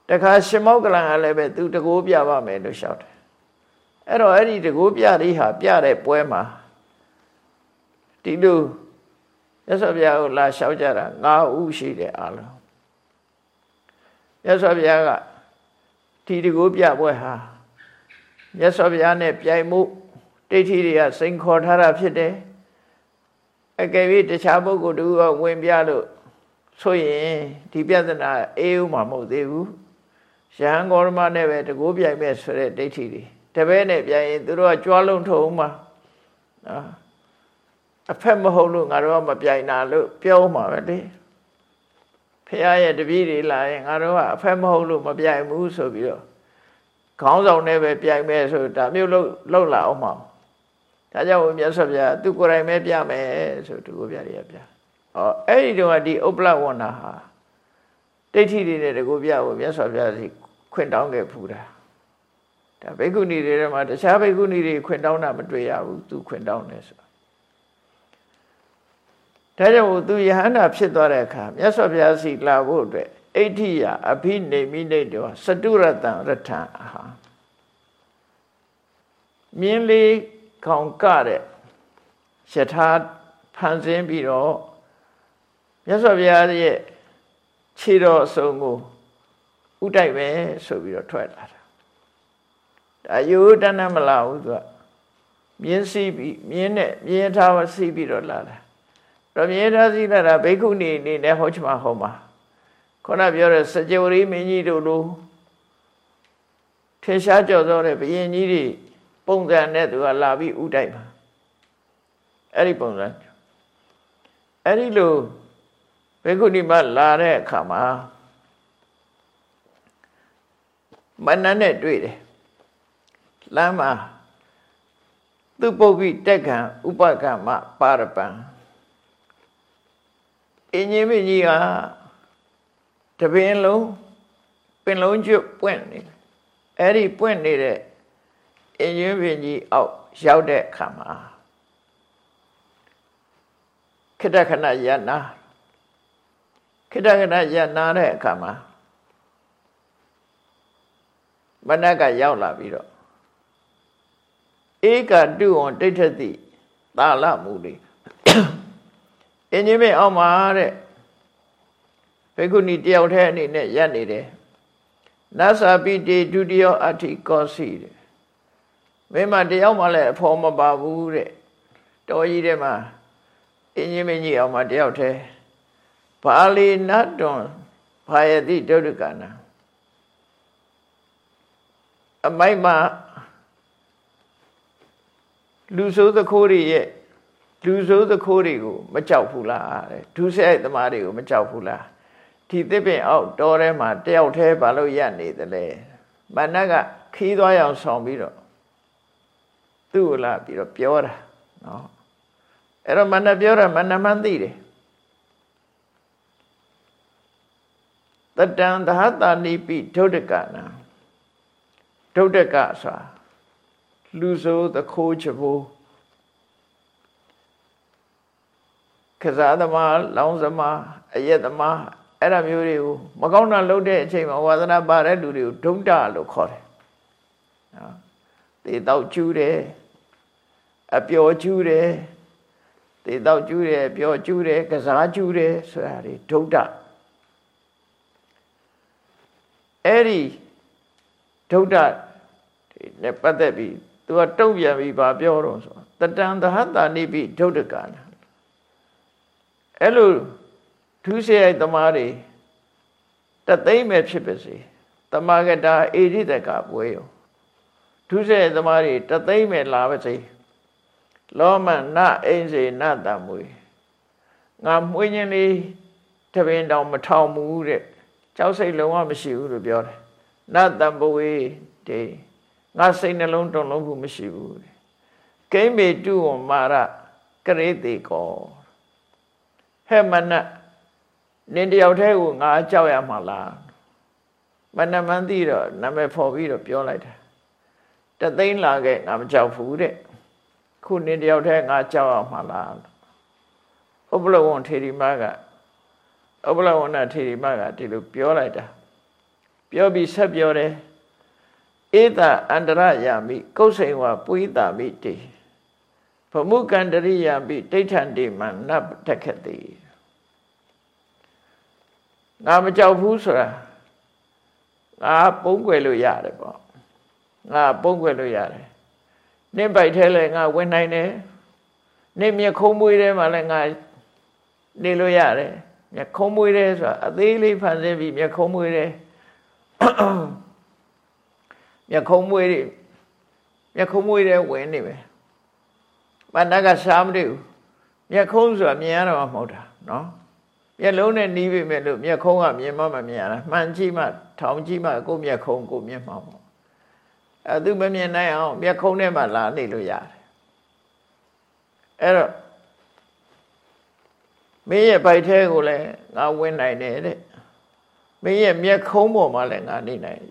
[SPEAKER 1] တခါရှင်မောကလန်ကလည်းပဲသူတကိုးပြပါမယ်လို့လျှောက်တယ်အဲ့တော့အဲ့ဒီတကိုးပြလေးဟာပြတဲ့ပွဲမှာဒီလိုမြတ်စွာဘုရားကိုလာလျှောက်ကြတာ၅ဦးရှိတယ်အားလုံးမြတ်စွာဘုရားကဒီတကူပြပွဲဟာမြတ်စွာဘုရားနဲ့ပြိုင်မှု တိဋ္ဌိတွေကစိန်ခေါ်ထားတာဖြစ်တယ်အကယ်၍တခြားပုဂ္ဂိုလ်တူကဝင်ပြလို့ဆိုရင်ဒီပြဿနာအေးဥမှာမဟုတ်သေးဘူးရဟန်းဂေါရမနဲ့ပဲတကူပြိုင်မဲ့ဆိုတဲ့ဒိဋ္ဌိတွေတပည့်နဲ့ပြိုင်ရင်သူတို့ကကြွားလုံးထုံမှာနော်အဖက်မဟုတ်လို့ငါတို့ကမပြိုင်တာလို့ပြောမှာပဲလေဖះရဲ့တပည့်တွေလာရင်ငါတို့ကအဖက်မဟုတ်လို့မပြိုင်ဘူးဆိုပြီးတော့ခေါင်းဆောင်နဲ့ပဲပြိုင်မယ်ဆိုဒါမျိုးလို့လောက်လာအောင်မှာ ဒါကြောင့်မြတ်စွာဘုရားသူကိုယ်တိုင်ပဲပြမယ်ဆိုသူကိုပြရပြဟောအဲ့ဒီတော့ဒီဥပ္ပလဝန္နာဟာဒိဋ္ဌိတွေနဲ့တကူပြဖို့မြတ်စွာဘုရားစီခွင့်တောင်းခဲ့ဖူးတာဒါဘိက္ခုနီတွေထဲမှာတခြားဘိက္ခုနီတွေခွင့်တောင်းတာမတွေ့ရဘူးသူခွင့်တောင်းတယ်ဆိုဒါကြောင့်သူယဟန္တာဖြစ်သွားတဲ့အခါမြတ်စွာဘုရားစီလာဖို့အတွက်အဋ္ဌိယအဘိနေမိနေတောစတုရတံရထံအဟာမြင်းလေး ခေါင်ကတဲ့ယထာဖန်ဆင်းပြီးတော့မြတ်စွာဘုရားရဲ့ခြေတော်အစုံကိုဥတိုက်ပဲဆိုပြီးတော့ထွက်လာတာဒါယုတဏ္ဏမလာဘူးသူကမြင်းစီးပြီးမြင်းနဲ့မြင်းထားစီးပြီးတော့လာတာရမြေသာစီလာတာဘိက္ခုနီအနေနဲ့ဟောချမှာဟောမှာခုနပြောတဲ့စကြဝဠာမင်းကြီးတို့လိုထေရှားကြော်သောတဲ့ဘယင်ကြီးတွေ ပုံစံနဲ့သူကလာပြီးဥတိုက်မှာအဲ့ဒီပုံစံအဲ့ဒီလိုဘိက္ခုနီမလာတဲ့အခါမှာမနနဲ့တွေ့တယ်လမ်းမှာသူပုတ်ပြီးတက်ခံဥပကမပါရပံအင်းကြီးမင်းကြီးကတပင်လုံးပင်လုံးကျွတ်ပွင့်နေတယ်အဲ့ဒီပွင့်နေတဲ့ အင်းကြီးမင်းကြီးအောက်ရောက်တဲ့အခါမှာခိတ္တခဏယနာခိတ္တခဏယနာတဲ့အခါမှာမနက်ကရောက်လာပြီးတော့ဧကတုဝံတိဋ္ဌတိသာလမူလေးအင်းကြီးမေအောင်ပါတဲ့ဘေကုဏီတယောက်တည်းအနေနဲ့ရက်နေတယ်နသပိတိဒုတိယအဋ္ဌိကောစီတဲ့ မင်းမတယောက်မှလည်းအဖော်မပါဘူးတဲ့တော်ကြီးတဲ့မှာအင်းကြီးမင်းကြီးအောင်မတယောက်တည်းဘာလီနတ်တွန်ဘာယတိဒုဒ္ဒကနာအမိုက်မှာလူဆိုးသခိုးတွေရဲ့လူဆိုးသခိုးတွေကိုမကြောက်ဘူးလားတဲ့ဒုစရိုက်သမားတွေကိုမကြောက်ဘူးလားဒီသစ်ပင်အောက်တောထဲမှာတယောက်တည်းဘာလို့ရနေသလဲမနက်ကခီးသွားအောင်ဆောင်ပြီးတော့ သူ့ကိုလာပြီးတော့ပြောတာနော်အဲ့တော့မနက်ပြောတာမနက်မှန်းသိတယ်တတံသဟတာနိပိဒုဒ္ဒကနာဒုဒ္ဒကဆိုတာလူဆိုးသခိုးချဖို့ကစားသမားလောင်းသမားအယက်သမားအဲ့ဒါမျိုးတွေကိုမကောင်းတာလုပ်တဲ့အချိန်မှာဝါသနာပါတဲ့လူတွေကိုဒုံတလို့ခေါ်တယ်နော်တေတော့ကျူးတယ် အပျော်ကျူးတယ်တေတော့ကျူးတယ်ပျော်ကျူးတယ်ကစားကျူးတယ်ဆိုတာတွေဒုံတအဲ့ဒီဒုဒ္ဒနဲ့ပတ်သက်ပြီးသူကတုံ့ပြန်ပြီးဗာပြောတော့ဆိုတတံသဟတာနိပိဒုဒ္ဒကနာအဲ့လိုဒုစရိုက်သမားတွေတသိမ့်ပဲဖြစ်ပါစေတမဂတာအေရိတကပွဲရောဒုစရိုက်သမားတွေတသိမ့်ပဲလာပါစေ လောမနအိမ်စေနတမွေငါမွေးခြင်းလေးတပင်တောင်မထောင်ဘူးတဲ့ကြောက်စိတ်လုံးဝမရှိဘူးလို့ပြောတယ်နတံပဝေတေငါစိတ်နှလုံးတုံလုံးဘူးမရှိဘူးတဲ့ကိမေတုဝမာရကရေတိကောဟဲ့မနနင်တယောက်တည်းကိုငါကြောက်ရမှာလားမနမန်းသိတော့နာမည်ဖော်ပြီးတော့ပြောလိုက်တာတသိန်းလာခဲ့ငါမကြောက်ဘူးတဲ့ ခုနင်တယောက်တည်းငါကြောက်ရမှာလားဥပလဝံထေရီမကဥပလဝဏထေရီမကဒီလိုပြောလိုက်တာပြောပြီးဆက်ပြောတယ်ဧတအန္တရယာမိကုတ်စိန်ဝပုိတာမိတေဗမှုကန္တရိယာမိဒိဋ္ဌန္တိမနတ်တက္ခတိငါမကြောက်ဘူးဆိုတာငါပုံွယ်လို့ရတယ်ပေါ့ငါပုံွယ်လို့ရတယ် နင့်ပိုက်ထဲလဲငါဝင်နိုင်တယ်နင့်မျက်ခုံးမွေးထဲမှာလဲငါနေလို့ရတယ်မျက်ခုံးမွေးထဲဆိုတာအသေးလေးဖန်ဆင်းပြီးမျက်ခုံးမွေးထဲမျက်ခုံးမွေးတွေမျက်ခုံးမွေးထဲဝင်နေပဲမန္တကရှားမတွေ့ဘူးမျက်ခုံးဆိုတာမြင်ရတော့မှမဟုတ်တာနော်မျက်လုံးနဲ့နီးပြီမဲ့လို့မျက်ခုံးကမြင်မှမမြင်ရတာမှန်ကြည့်မှထောင်ကြည့်မှကိုမျက်ခုံးကိုမြင်မှာပေါ့ အဲသူမမြင်နိုင်အောင်မျက်ခုံးထဲမှာလာနေလို့ရတယ်အဲ့တော့မင်းရဲ့ဗိုက်ထဲကိုလည်းငါဝင်နိုင်တယ်တဲ့မင်းရဲ့မျက်ခုံးပေါ်မှာလည်းငါနေနိုင်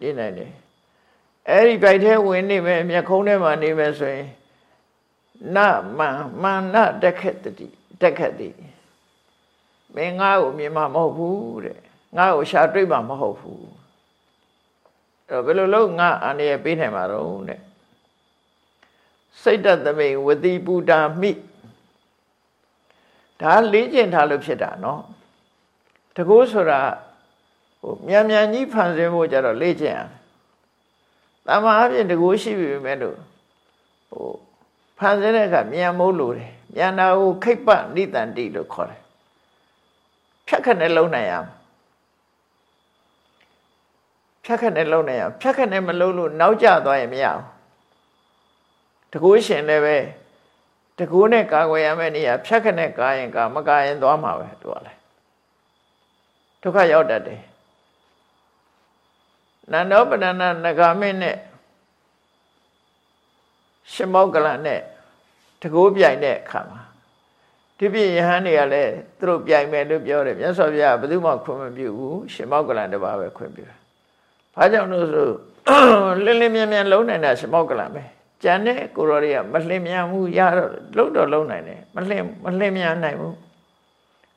[SPEAKER 1] နေနိုင်တယ်အဲ့ဒီဗိုက်ထဲဝင်နေမယ်မျက်ခုံးထဲမှာနေမယ်ဆိုရင်နမန်မာနတက်ခက်တိတက်ခက်တိမင်းငါ့ကိုမြင်မှာမဟုတ်ဘူးတဲ့ငါ့ကိုရှာတွေ့မှာမဟုတ်ဘူးအဲ့ တော့ဘယ်လိုလုပ်ငါအန္တရာယ်ပေးနိုင်မှာတော့တဲ့စိတ်တသမိန်ဝတိပူတာမိဒါလေးကျင်ထားလို့ဖြစ်တာနော်တကူဆိုတာဟိုမြန်မြန်ကြီးဖန်ဆင်းဖို့ကြတော့လေးကျင်ရတယ်တမန်အပြင်တကူရှိပြီပဲလို့ဟိုဖန်ဆင်းတဲ့အခါမြန်မိုးလို့တယ်မြန်တာကိုခိတ်ပနိတန်တိလို့ခေါ်တယ်ဖြတ်ခနဲ့လုံးနိုင်ရမှာ ဖြတ်ခနဲ့လုံးနိုင်ရဖြတ်ခနဲ့မလုံးလို့နောက်ကျသွားရင်မရဘူးတကူရှင်လည်းပဲတကူနဲ့ကာကွယ်ရမယ့်နေရာဖြတ်ခနဲ့ကာရင်ကာမကာရင်သွားမှာပဲသူကလည်းဒုက္ခရောက်တတ်တယ်နန္ဒောပဏနာနဂါမင်းနဲ့ရှင်မောကလနဲ့တကူပြိုင်တဲ့အခါမှာဒီပြယဟန်တွေကလည်းသူတို့ပြိုင်မယ်လို့ပြောတယ်မြတ်စွာဘုရားဘယ်သူမှခွင့်မပြုဘူးရှင်မောကလန်တပါးပဲခွင့်ပြုတယ်။ ဘာကြောင့်လို့ဆိုလင်းလင်းမြန်မြန်လုံးနိုင်တာရှင်မောကလန်ပဲကြံတဲ့ကိုရောတွေကမလှင်မြန်မှုရတော့လုံတော့လုံနိုင်တယ်မလှင်မလှင်မြန်နိုင်ဘူး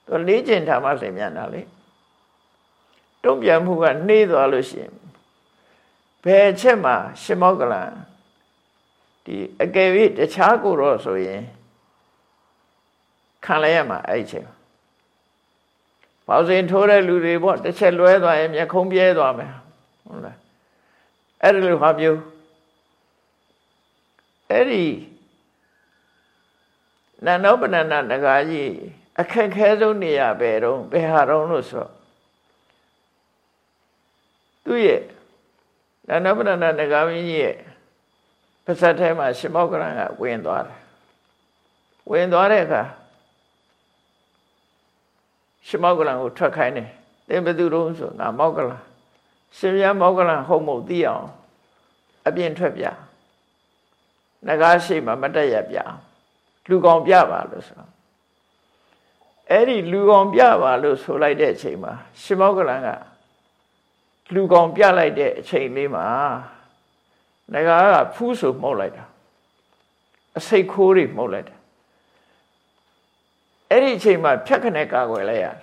[SPEAKER 1] သူလေးကျင်ထားမှလှင်မြန်တာလေတုံ့ပြန်မှုကနှေးသွားလို့ရှိရင်ဘယ်အချက်မှာရှင်မောကလန်ဒီအကယ်၍တခြားကိုတော့ဆိုရင်ခံလိုက်ရမှာအဲ့ဒီချိန်ပေါစဉ်ထိုးတဲ့လူတွေပေါ့တစ်ချက်လွဲသွားရင်မျက်ခုံးပြဲသွားမယ် ဟုတ်လားအဲ့ဒီလိုဟာမျိုးအဲ့ဒီနန္ဒောပနန္ဒနဂါကြီးအခက်ခဲဆုံးနေရာပဲတော့ဘယ်ဟာတော့လို့ဆိုသူ့ရဲ့နန္ဒောပနန္ဒနဂါမင်းကြီးရဲ့ပါဇက်ထဲမှာရှင်မောကရံကဝင်သွားတယ်ဝင်သွားတဲ့အခါရှင်မောကလန်ကိုထွက်ခိုင်းတယ်သင်ဘယ်သူတုံးဆိုငါမောကလန် ရှင်ပြမောကလန်ဟုတ်မဟုတ်သိအောင်အပြင်ထွက်ပြငကားရှိမှမတက်ရပြလူကောင်ပြပါလို့ဆိုအဲ့ဒီလူကောင်ပြပါလို့ဆိုလိုက်တဲ့အချိန်မှာရှင်မောကလန်ကလူကောင်ပြလိုက်တဲ့အချိန်လေးမှာငကားကဖူးဆိုမှုတ်လိုက်တာအစိတ်ခိုးတွေမှုတ်လိုက်တာအဲ့ဒီအချိန်မှာဖြတ်ခနဲ့ကာကွယ်လိုက်ရတယ်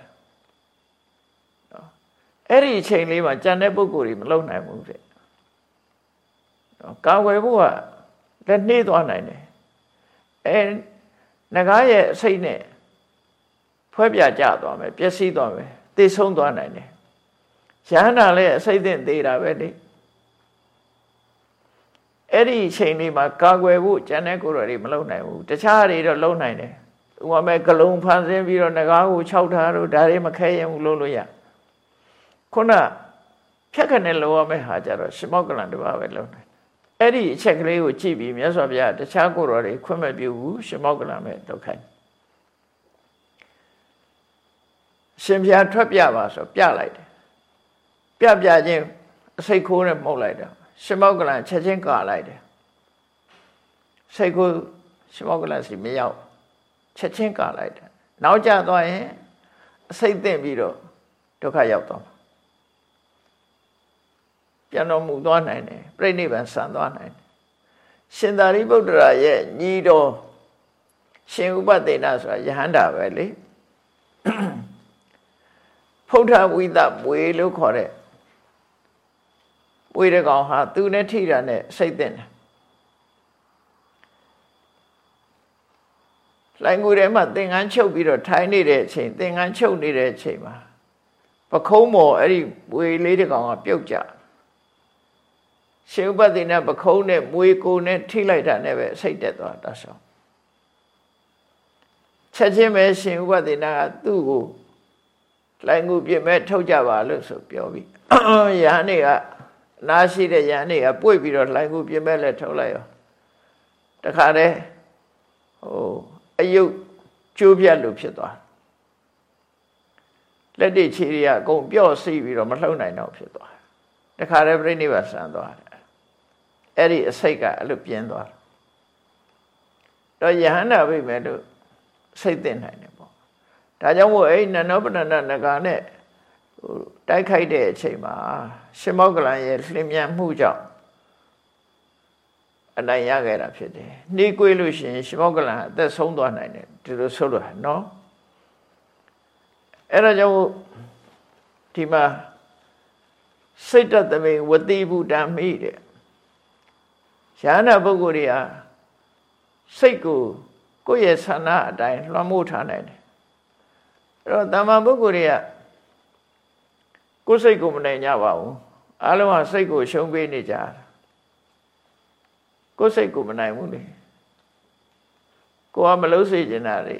[SPEAKER 1] အဲ့ဒီအချိန်လေးမှာကြံတဲ့ပုဂ္ဂိုလ်တွေမလုံနိုင်ဘူးတဲ့ကာကွယ်ဖို့ကလက်နှေးသွားနိုင်တယ်အဲငကားရဲ့အစိတ်နဲ့ဖွဲပြကြသွားမယ်ပျက်စီးသွားမယ်သိဆုံးသွားနိုင်တယ်ရဟန္တာလည်းအစိတ်သင့်သေးတာပဲလေအဲ့ဒီအချိန်လေးမှာကာကွယ်ဖို့ကျန်တဲ့ကိုယ်တော်တွေမလုံနိုင်ဘူးတခြားတွေတော့လုံနိုင်တယ်ဥပမာကလုံဖန်ဆင်းပြီးတော့ငကားကိုခြောက်ထားတော့ဒါတွေမခဲရင်ဘူးလို့လို့ရ ခုနဖြတ်ခနဲ့လောရမယ့်ဟာကြတော့ရှမောကလန်တပါပဲလုံနိုင်အဲ့ဒီအချက်ကလေးကိုကြည့်ပြီးမြတ်စွာဘုရားတခြားကိုယ်တော်တွေခွင့်မပြုဘူးရှမောကလန်ပဲလောက်ခိုင်းရှင်ဘုရားထွက်ပြပါဆိုပြလိုက်တယ်ပြပြချင်းအစိတ်ခိုးနဲ့မှုတ်လိုက်တာရှမောကလန်ချက်ချင်းကာလိုက်တယ်စိတ်ခိုးရှမောကလန်စီမရောက်ချက်ချင်းကာလိုက်တယ်နောက်ကျသွားရင်အစိတ်သိမ့်ပြီးတော့ဒုက္ခရောက်သွားမှာ ပြန်တော်မူသွားနိုင်တယ်ပြိဋိဘံဆံသွားနိုင်တယ်ရှင်သာရိပုတ္တရာရဲ့ညီတော်ရှင်ဥပဒေနာဆိုတာယဟန္တာပဲလေဖုဒ္ဓဝိသမွေလို့ခေါ်တဲ့ဝေရကောင်ဟာသူနဲ့ထိတာနဲ့စိတ်သိမ့်တယ်လိုင်ငူထဲမှာသင်္ကန်းချုပ်ပြီးတော့ထိုင်နေတဲ့အချိန်သင်္ကန်းချုပ်နေတဲ့အချိန်မှာပခုံးမော်အဲ့ဒီဝေလေးတကောင်ကပြုတ်ကြ ရှင်ဥပတိနဲ့ပခုံးနဲ့မွေကိုနဲ့ထိလိုက်တာနဲ့ပဲစိတ်တက်သွားတတ်ဆောင်ချက်ချင်းပဲရှင်ဥပတိနာကသူ့ကိုလိုင်ငူပြစ်မဲ့ထုတ်ကြပါလို့ဆိုပြောပြီးယဟန်နေကနားရှိတဲ့ယဟန်နေကပွေ့ပြီးတော့လိုင်ငူပြစ်မဲ့လည်းထုတ်လိုက်ရောတခါတည်းဟိုအယုတ်ကျိုးပြတ်လို့ဖြစ်သွားလက်တွေခြေတွေကအကုန်ပြော့စီးပြီးတော့မလှုပ်နိုင်တော့ဖြစ်သွားတခါတည်းပြိဋိဘဆန်သွားတယ် အဲ့ဒီအစိတ်ကအဲ့လိုပြင်းသွားတယ်တော့ယဟန္တာပဲမဲ့လို့စိတ်သိနိုင်တယ်ပေါ့ဒါကြောင့်မို့အဲ့နနောပဏနနဂါနဲ့ဟိုတိုက်ခိုက်တဲ့အချိန်မှာရှင်မောကလန်ရဲ့လျင်မြန်မှုကြောင့်အနိုင်ရခဲ့တာဖြစ်တယ်။နှီးကွေးလို့ရှိရင်ရှမောကလန်အသက်ဆုံးသွားနိုင်တယ်ဒီလိုဆိုလို့နော်။အဲ့ဒါကြောင့်ဒီမှာစိတ်တသမိဝတိဗုဒ္ဓမိတဲ့ ရဟန္တာပုဂ္ဂိုလ်တွေဟာစိတ်ကိုကိုယ့်ရဲ့ဆန္ဒအတိုင်းလွှမ်းမိုးထားနိုင်တယ်။အဲ့တော့တမ္မာပုဂ္ဂိုလ်တွေကကိုယ်စိတ်ကိုမနိုင်ကြပါဘူး။အလုံးကစိတ်ကိုရှုံးပေးနေကြတာကိုယ်စိတ်ကိုမနိုင်ဘူးလေကိုကမလုံးစေချင်တာလေ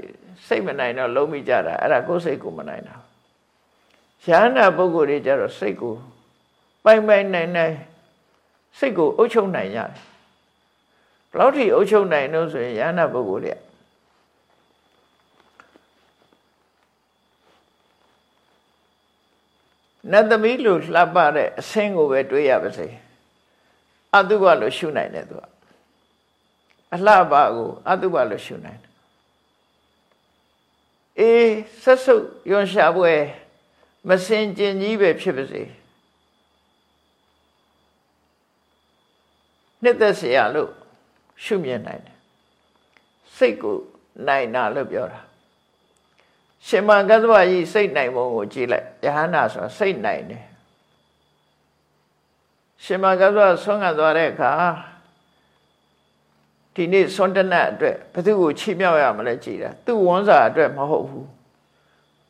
[SPEAKER 1] စိတ်မနိုင်တော့လုံးမိကြတာအဲ့ဒါကိုယ်စိတ်ကိုမနိုင်တာရဟန္တာပုဂ္ဂိုလ်တွေကြတော့စိတ်ကိုပိုင်ပိုင်နိုင်နိုင်စိတ်ကိုအုပ်ချုပ်နိုင်ရတယ် ဘလောက်ထိအုပ်ချုပ်နိုင်လို့ဆိုရင်ရဟန္တာပုဂ္ဂိုလ်တွေနတ်သမီးလိုလှပတဲ့အဆင်းကိုပဲတွေးရပါစေအတုပလို့ရှုနိုင်တယ်သူကအလှပကိုအတုပလို့ရှုနိုင်တယ်အေးဆက်စုပ်ယွန်ရှာပွဲမစင်ကျင်ကြီးပဲဖြစ်ပါစေနှစ်သက်เสียလို့ ရှုမြင်နိုင်တယ်စိတ်ကိုနိုင်တာလို့ပြောတာရှင်မကသဗ္ဗကြီးစိတ်နိုင်ပုံကိုကြည့်လိုက်ယဟနာဆိုစိတ်နိုင်တယ်ရှင်မကသဗ္ဗဆုံးခံသွားတဲ့အခါဒီနေ့ဆွန်တနတ်အတွက်ဘယ်သူကိုချီးမြှောက်ရမလဲကြည်တာသူ့ဝန်စာအတွက်မဟုတ်ဘူး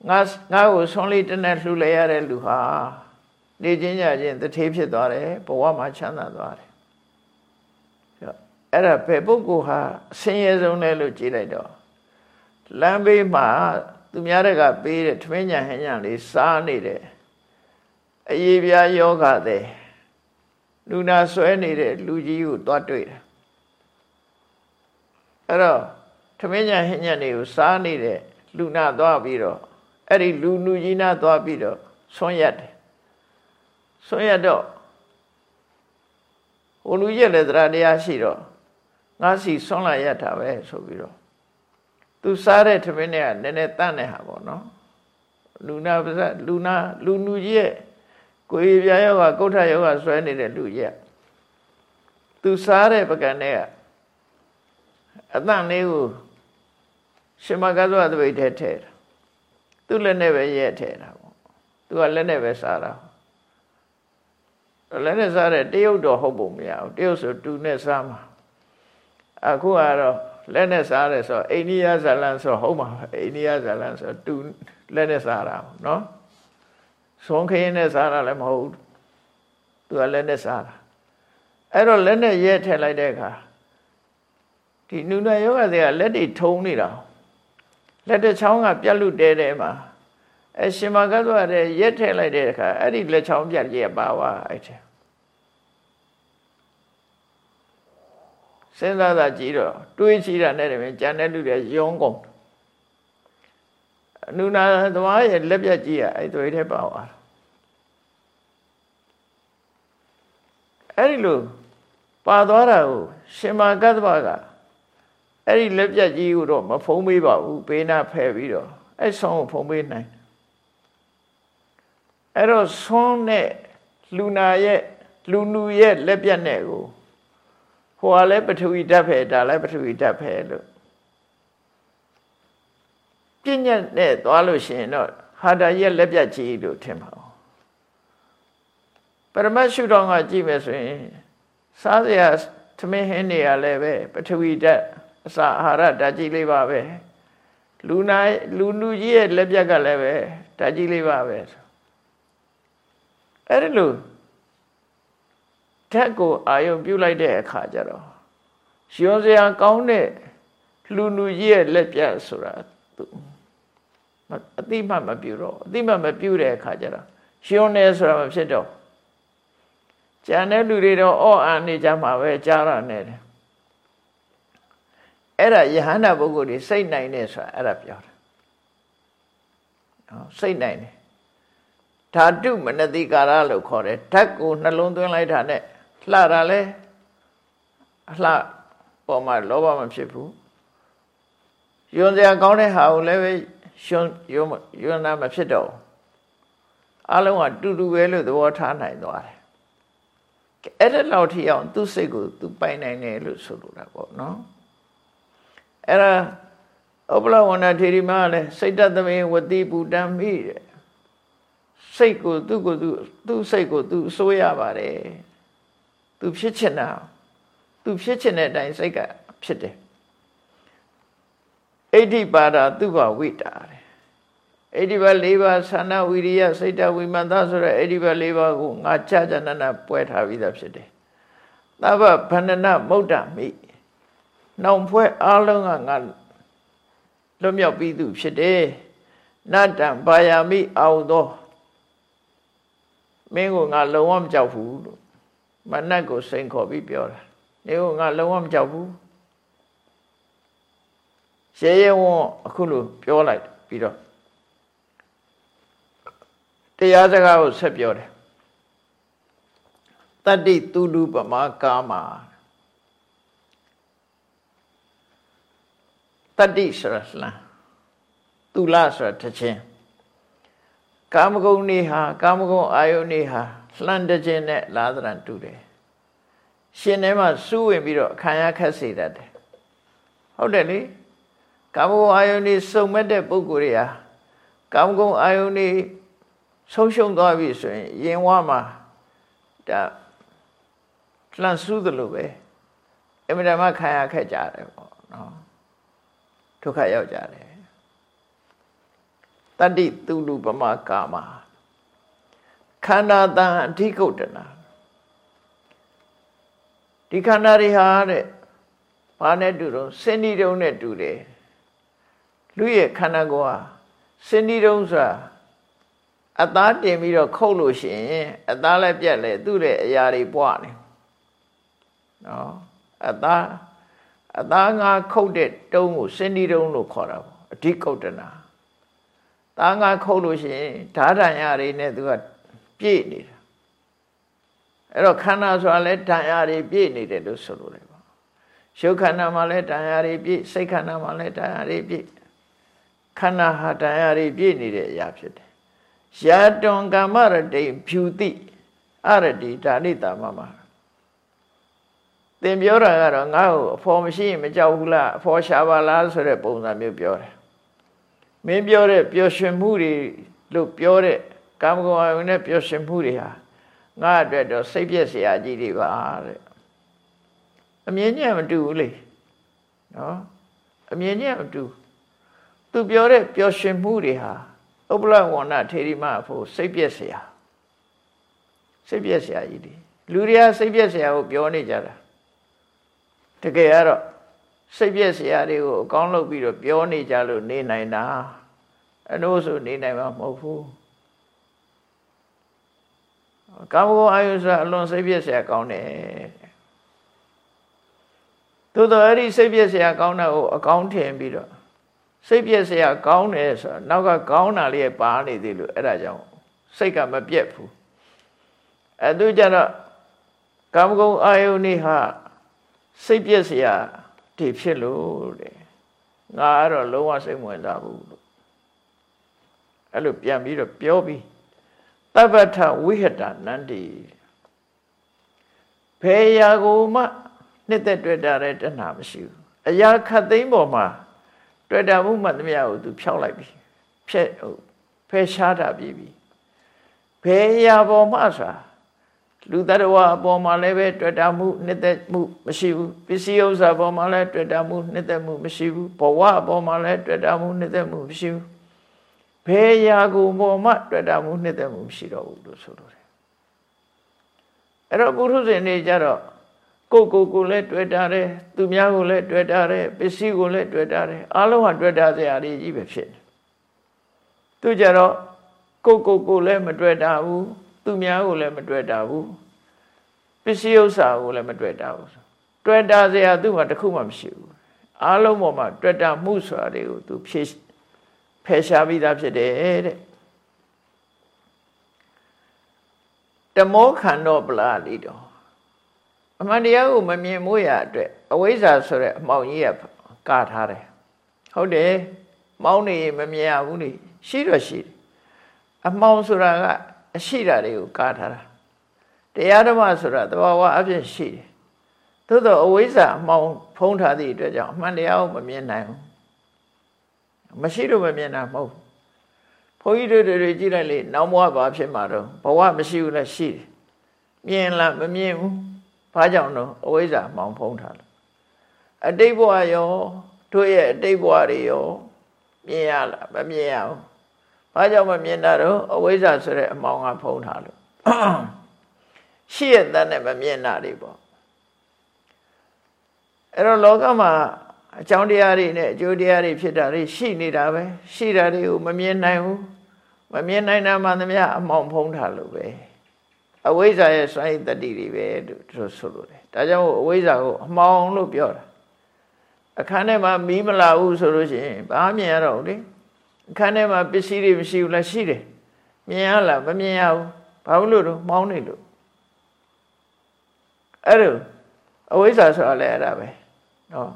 [SPEAKER 1] ငါငါ့ကိုဆွန်လေးတနက်လှူလဲရတဲ့လူဟာနေချင်းကြချင်းတထေးဖြစ်သွားတယ်ဘဝမှာချမ်းသာသွားတယ် အဲ့ဒါဘယ်ပုဂ္ဂိုလ်ဟာအဆင်းရဲဆုံးလဲလို့ကြည်လိုက်တော့လမ်းဘေးမှာသူများတွေကပေးတဲ့ထမင်းညာဟင်းညာလေးစားနေတယ်အရေးပြားယောဂတဲ့လူနာဆွဲနေတဲ့လူကြီးကိုသွားတွေ့တယ်အဲ့တော့ထမင်းညာဟင်းညာတွေကိုစားနေတဲ့လူနာသွားပြီးတော့အဲ့ဒီလူလူကြီးနာသွားပြီးတော့ဆွန့်ရက်တယ်ဆွန့်ရက်တော့ဟိုလူကြီးလည်းတရားတရားရှိတော့ ငါစီဆွန့်လာရတာပဲဆိုပြီးတော့သူစားတဲ့ထမင်းနဲ့ကနည်းနည်းတန့်နေဟာပေါ့နော်လူနာပါဇလူနာလူလူကြီးရဲ့ကိုယ်ပြယောဂကုဋ္ဌယောဂဆွဲနေတဲ့လူကြီးသူစားတဲ့ပကံနဲ့ကအတန့်လေးကိုရှင်မကသဝတပိတ်ထဲထည့်တာသူ့လက်နဲ့ပဲရဲထည့်တာပေါ့သူကလက်နဲ့ပဲစားတာလက်နဲ့စားတဲ့တရုတ်တော့ဟုတ်ပုံမရဘူးတရုတ်ဆိုတူနဲ့စားမှာ အခုကတော့လက်နဲ့စားတယ်ဆိုအိန္ဒိယဇလန်ဆိုဟုတ်မှာအိန္ဒိယဇလန်ဆိုတူလက်နဲ့စားတာနော်ဆုံးခရင်နဲ့စားတာလည်းမဟုတ်ဘူးသူကလက်နဲ့စားတာအဲ့တော့လက်နဲ့ရဲထည့်လိုက်တဲ့အခါဒီနုနယောဂတွေကလက်တွေထုံနေတာလက်တစ်ချောင်းကပြက်လူတဲတဲမှာအရှင်မကသွားတဲ့ရက်ထည့်လိုက်တဲ့အခါအဲ့ဒီလက်ချောင်းပြက်ကြီးပါသွားအဲ့တဲ့ စဉ်းစားတာကြည့်တော့တွေးကြည့်တာနဲ့တည်းကြံတဲ့လူတွေယုံကုန်အနုနာသမားရဲ့လက်ပြက်ကြီးอ่ะအဲ့တွေထဲပါသွားအဲ့ဒီလိုပါသွားတာကိုရှင်မာကတ္တဗကအဲ့ဒီလက်ပြက်ကြီးကိုတော့မဖုံးပေးပါဘူးပေးနာဖယ်ပြီးတော့အဲ့ဆုံးကိုဖုံးပေးနိုင်အဲ့တော့ဆုံးနဲ့လူနာရဲ့လူနူရဲ့လက်ပြက်နဲ့ကို ဟိုကလည်းပထဝီဓာတ်ဖယ်ဒါလည်းပထဝီဓာတ်ဖယ်လို့ပြဉ္ညတ်နဲ့သွားလို့ရှိရင်တော့ဟာတာရဲ့လက်ပြတ်ကြီးလို့ထင်ပါဘူးပရမတ်ရှုတော်ကကြည့်မယ်ဆိုရင်စားစရာသမင်းဟင်းတွေကလည်းပဲပထဝီဓာတ်အစာအာဟာရဓာတ်ကြီးလေးပါပဲလူနာလူလူကြီးရဲ့လက်ပြတ်ကလည်းပဲဓာတ်ကြီးလေးပါပဲအဲ့ဒီလို ဓာတ်ကိုအာယုံပြုလိုက်တဲ့အခါကျတော့ရှင်စရာကောင်းတဲ့လူလူကြီးရဲ့လက်ပြဆိုတာသူအတိမမပြုတော့အတိမမပြုတဲ့အခါကျတော့ရှင်နေဆိုတာမဖြစ်တော့ကျန်တဲ့လူတွေတော့အော့အာနေကြမှာပဲကြားရနေတယ်အဲ့ဒါယဟန္တာပုဂ္ဂိုလ်တွေစိတ်နိုင်နေဆိုတာအဲ့ဒါပြောတာနော်စိတ်နိုင်တယ်ဓာတုမနတိကာရလို့ခေါ်တယ်ဓာတ်ကိုနှလုံးသွင်းလိုက်တာနဲ့ လှတာလဲအလှပေါ်မှာလောဘမဖြစ်ဘူးယွန်စရာကောင်းတဲ့ဟာကိုလည်းပဲရှင်ယွန်ယွန်နာမဖြစ်တော့အလုံးကတူတူပဲလို့သဘောထားနိုင်သွားတယ်အဲ့ဒါလောက်ထိအောင်သူ့စိတ်ကိုသူပိုင်နိုင်တယ်လို့ဆိုလိုတာပေါ့နော်အဲ့ဒါဥပလဝဏထေရီမကလည်းစိတ်တသမင်ဝတိပူတံမိတဲ့စိတ်ကိုသူ့ကိုသူသူ့စိတ်ကိုသူအစိုးရပါတယ် သူဖြစ်ချင်တာသူဖြစ်ချင်တဲ့အတိုင်းစိတ်ကဖြစ်တယ်အဋ္ဌိပါဒသူဘဝိတာတဲ့အဋ္ဌိပါ၄ပါးသန္နဝိရိယစိတ်တဝိမန္တဆိုတဲ့အဋ္ဌိပါ၄ပါးကိုငါချာချနနပွဲထားပြီးသားဖြစ်တယ်သဗ္ဗဗန္ဒနမုဒ္ဒမိနောင်ဖွဲ့အားလုံးကငါလွတ်မြောက်ပြီးသူဖြစ်တယ်နတ္တံဘာယာမိအောင်သောမင်းကိုငါလုံးဝမကြောက်ဘူးလို့ မနတ်ကိုစိန်ခေါ်ပြီးပြောတာနေကိုငါလုံးဝမကြောက်ဘူးရဲရဲဝံ့အခုလိုပြောလိုက်ပြီးတော့တရားစကားကိုဆက်ပြောတယ်တတ္တိသူလူပမာကာမတတ္တိဆိုတာလှမ်းသူလဆိုတာတခြင်းကာမဂုဏ်နေဟာကာမဂုဏ်အာယုန်နေဟာ လှမ်းတခြင်းနဲ့လာသရံတူတယ်ရှင်ထဲမှာစူးဝင်ပြီးတော့ခံရခက်စေတတ်တယ်ဟုတ်တယ်လေကာမဂုဏ်အာယုန်นี่စုံမဲ့တဲ့ပုဂ္ဂိုလ်တွေဟာကာမဂုဏ်အာယုန်นี่ဆုံးရှုံးသွားပြီဆိုရင်ယင်ဝါမှာဒါလှန်ဆူးသလိုပဲအမြဲတမ်းခံရခက်ကြတယ်ပေါ့နော်ဒုက္ခရောက်ကြတယ်တတ္တိသူလူပမကာမ ခန္ဓာတန်အဓိကုတ်တနာဒီခန္ဓာတွေဟာတဲ့ဘာနဲ့တူတော့စင်ဒီတုံးနဲ့တူတယ်လူရဲ့ခန္ဓာကိုယ်ဟာစင်ဒီတုံးဆိုတာအသားတင်ပြီးတော့ခုတ်လို့ရှိရင်အသားလည်းပြက်လေသူ့ရဲ့အရာတွေပွားနေနော်အသားအသားငါခုတ်တဲ့တုံးကိုစင်ဒီတုံးလို့ခေါ်တာပေါ့အဓိကုတ်တနာသားငါခုတ်လို့ရှိရင်ဓာတန်ရတွေနဲ့သူက ပြည့်နေတာအဲ့တော့ခန္ဓာဆိုတာလဲတန်ရတွေပြည့်နေတယ်လို့ဆိုလို့လေပေါ့ရုပ်ခန္ဓာမှာလဲတန်ရတွေပြည့်စိတ်ခန္ဓာမှာလဲတန်ရတွေပြည့်ခန္ဓာဟာတန်ရတွေပြည့်နေတဲ့အရာဖြစ်တယ်ယာတွန်ကမ္မရတိဖြူတိအရတိဒါနိတာမမှာသင်ပြောတာကတော့ငါ့ကိုအဖော်မရှိရင်မကြောက်ဘူးလားအဖော်ရှာပါလားဆိုတဲ့ပုံစံမျိုးပြောတယ်မင်းပြောတဲ့ပျော်ရွှင်မှုတွေလို့ပြောတဲ့ ကာမဂုဏ်အယုန်နဲ့ပျော်ရွှင်မှုတွေဟာငါအတွက်တော့စိတ်ပြည့်စရာကြီးတွေပါတဲ့အမြင်နဲ့မတူဘူးလေနော်အမြင်နဲ့မတူသူပြောတဲ့ပျော်ရွှင်မှုတွေဟာဥပလဝဏထေရီမဖို့စိတ်ပြည့်စရာစိတ်ပြည့်စရာကြီးတွေလူတွေကစိတ်ပြည့်စရာကိုပြောနေကြတာတကယ်ကတော့စိတ်ပြည့်စရာတွေကိုအကောင်းလုပ်ပြီးတော့ပြောနေကြလို့နေနိုင်တာအနိုးဆိုနေနိုင်မှာမဟုတ်ဘူး ကာမဂုဏ်အာယုဆိုအလွန်စိတ်ပြည့်စရာကောင်းတယ်သို့တော်အဲ့ဒီစိတ်ပြည့်စရာကောင်းတာကိုအကောင်းထင်ပြီးတော့စိတ်ပြည့်စရာကောင်းတယ်ဆိုတော့နောက်ကကောင်းတာလေးပါနေသေးလို့အဲ့ဒါကြောင့်စိတ်ကမပြတ်ဘူးအဲ့သူကြတော့ကာမဂုဏ်အာယုန်นี่ဟာစိတ်ပြည့်စရာတွေဖြစ်လို့တဲ့ငါကတော့လုံးဝစိတ်ဝင်စားဘူးလို့အဲ့လိုပြန်ပြီးတော့ပြောပြီး တပ္ပထဝိဟတနန္တိဖေရာကိုမှနှစ်သက်တွေ့တာတဲ့တဏှာမရှိဘူးအရာခတ်သိမ်းပေါ်မှာတွေ့တာမှုမှတ်သမျှကိုသူဖြောက်လိုက်ပြီဖြဲ့ဟိုဖယ်ရှားတာပြီပြီဖေရာပေါ်မှာဆိုတာလူတ attva အပေါ်မှာလည်းပဲတွေ့တာမှုနှစ်သက်မှုမရှိဘူးပစ္စည်းဥစ္စာပေါ်မှာလည်းတွေ့တာမှုနှစ်သက်မှုမရှိဘူးဘဝအပေါ်မှာလည်းတွေ့တာမှုနှစ်သက်မှုမရှိဘူး ဘယ်ရာကိုပေါ်မှာတွေ့တာမှုနှစ်သက်မှုမရှိတော့ဘူးလို့ဆိုလိုတယ်အဲ့တော့ပုထုဇဉ်တွေကြတော့ကိုကိုကိုလည်းတွေ့တာတယ်သူများကိုလည်းတွေ့တာတယ်ပစ္စည်းကိုလည်းတွေ့တာတယ်အားလုံးဟာတွေ့တာစရာတွေကြီးပဲဖြစ်တယ်သူကြတော့ကိုကိုကိုလည်းမတွေ့တာဘူးသူများကိုလည်းမတွေ့တာဘူးပစ္စည်းဥစ္စာကိုလည်းမတွေ့တာဘူးတွေ့တာစရာသူ့မှာတခုမှမရှိဘူးအားလုံးပေါ်မှာတွေ့တာမှုဆိုတာတွေကိုသူဖြည့် ဖယ်ရှားပြီးသားဖြစ်တယ်တဲ့တမောခန္ဓေပလာလီတော်အမှန်တရားကိုမမြင်မို့ရအတွက်အဝိဇ္ဇာဆိုတဲ့အမှောင်ကြီးကကာထားတယ်ဟုတ်တယ်မောင်းနေမမြင်ရဘူးလေရှိတော့ရှိတယ်အမှောင်ဆိုတာကအရှိတာတွေကိုကားထားတာတရားဓမ္မဆိုတာတဘာဝအဖြစ်ရှိတယ်သို့သောအဝိဇ္ဇာအမှောင်ဖုံးထားသည့်အတွက်ကြောင့်အမှန်တရားကိုမမြင်နိုင်ဘူး မရှိလို့မမြင်တာမဟုတ်ဘုန်းကြီးတို့တွေကြည့်လိုက်လေနောက်ဘဝဘာဖြစ်မှာတော့ဘဝမရှိဘူးလားရှိတယ်မြင်လားမမြင်ဘူးဘာကြောင့်တော့အဝိဇ္ဇာအမှောင်ဖုံးထားလို့အတိတ်ဘဝရောတို့ရဲ့အတိတ်ဘဝတွေရောမြင်ရလားမမြင်ရဘူးဘာကြောင့်မမြင်တာတော့အဝိဇ္ဇာဆိုတဲ့အမောင်ကဖုံးထားလို့ရှိရတဲ့နဲ့မမြင်တာတွေပေါ့အဲ့တော့လောကမှာ အကြောင်းတရားတွေနဲ့အကျိုးတရားတွေဖြစ်တာတွေရှိနေတာပဲရှိတာတွေကိုမမြင်နိုင်ဘူးမမြင်နိုင်တာမှသမျှအမောင်ဖုံးထားလို့ပဲအဝိဇ္ဇာရဲ့စွမ်းရည်တတိတွေပဲလို့ဆိုလို့တယ်ဒါကြောင့်အဝိဇ္ဇာကိုအမောင်လို့ပြောတာအခန်းထဲမှာမီးမလာဘူးဆိုလို့ရှိရင်ဘာမြင်ရတော့လေအခန်းထဲမှာပစ္စည်းတွေမရှိဘူးလားရှိတယ်မြင်ရလားမမြင်ရဘူးဘာလို့လို့မောင်းနေလို့အဲ့လိုအဝိဇ္ဇာဆိုတာလည်းအဲ့ဒါပဲနော်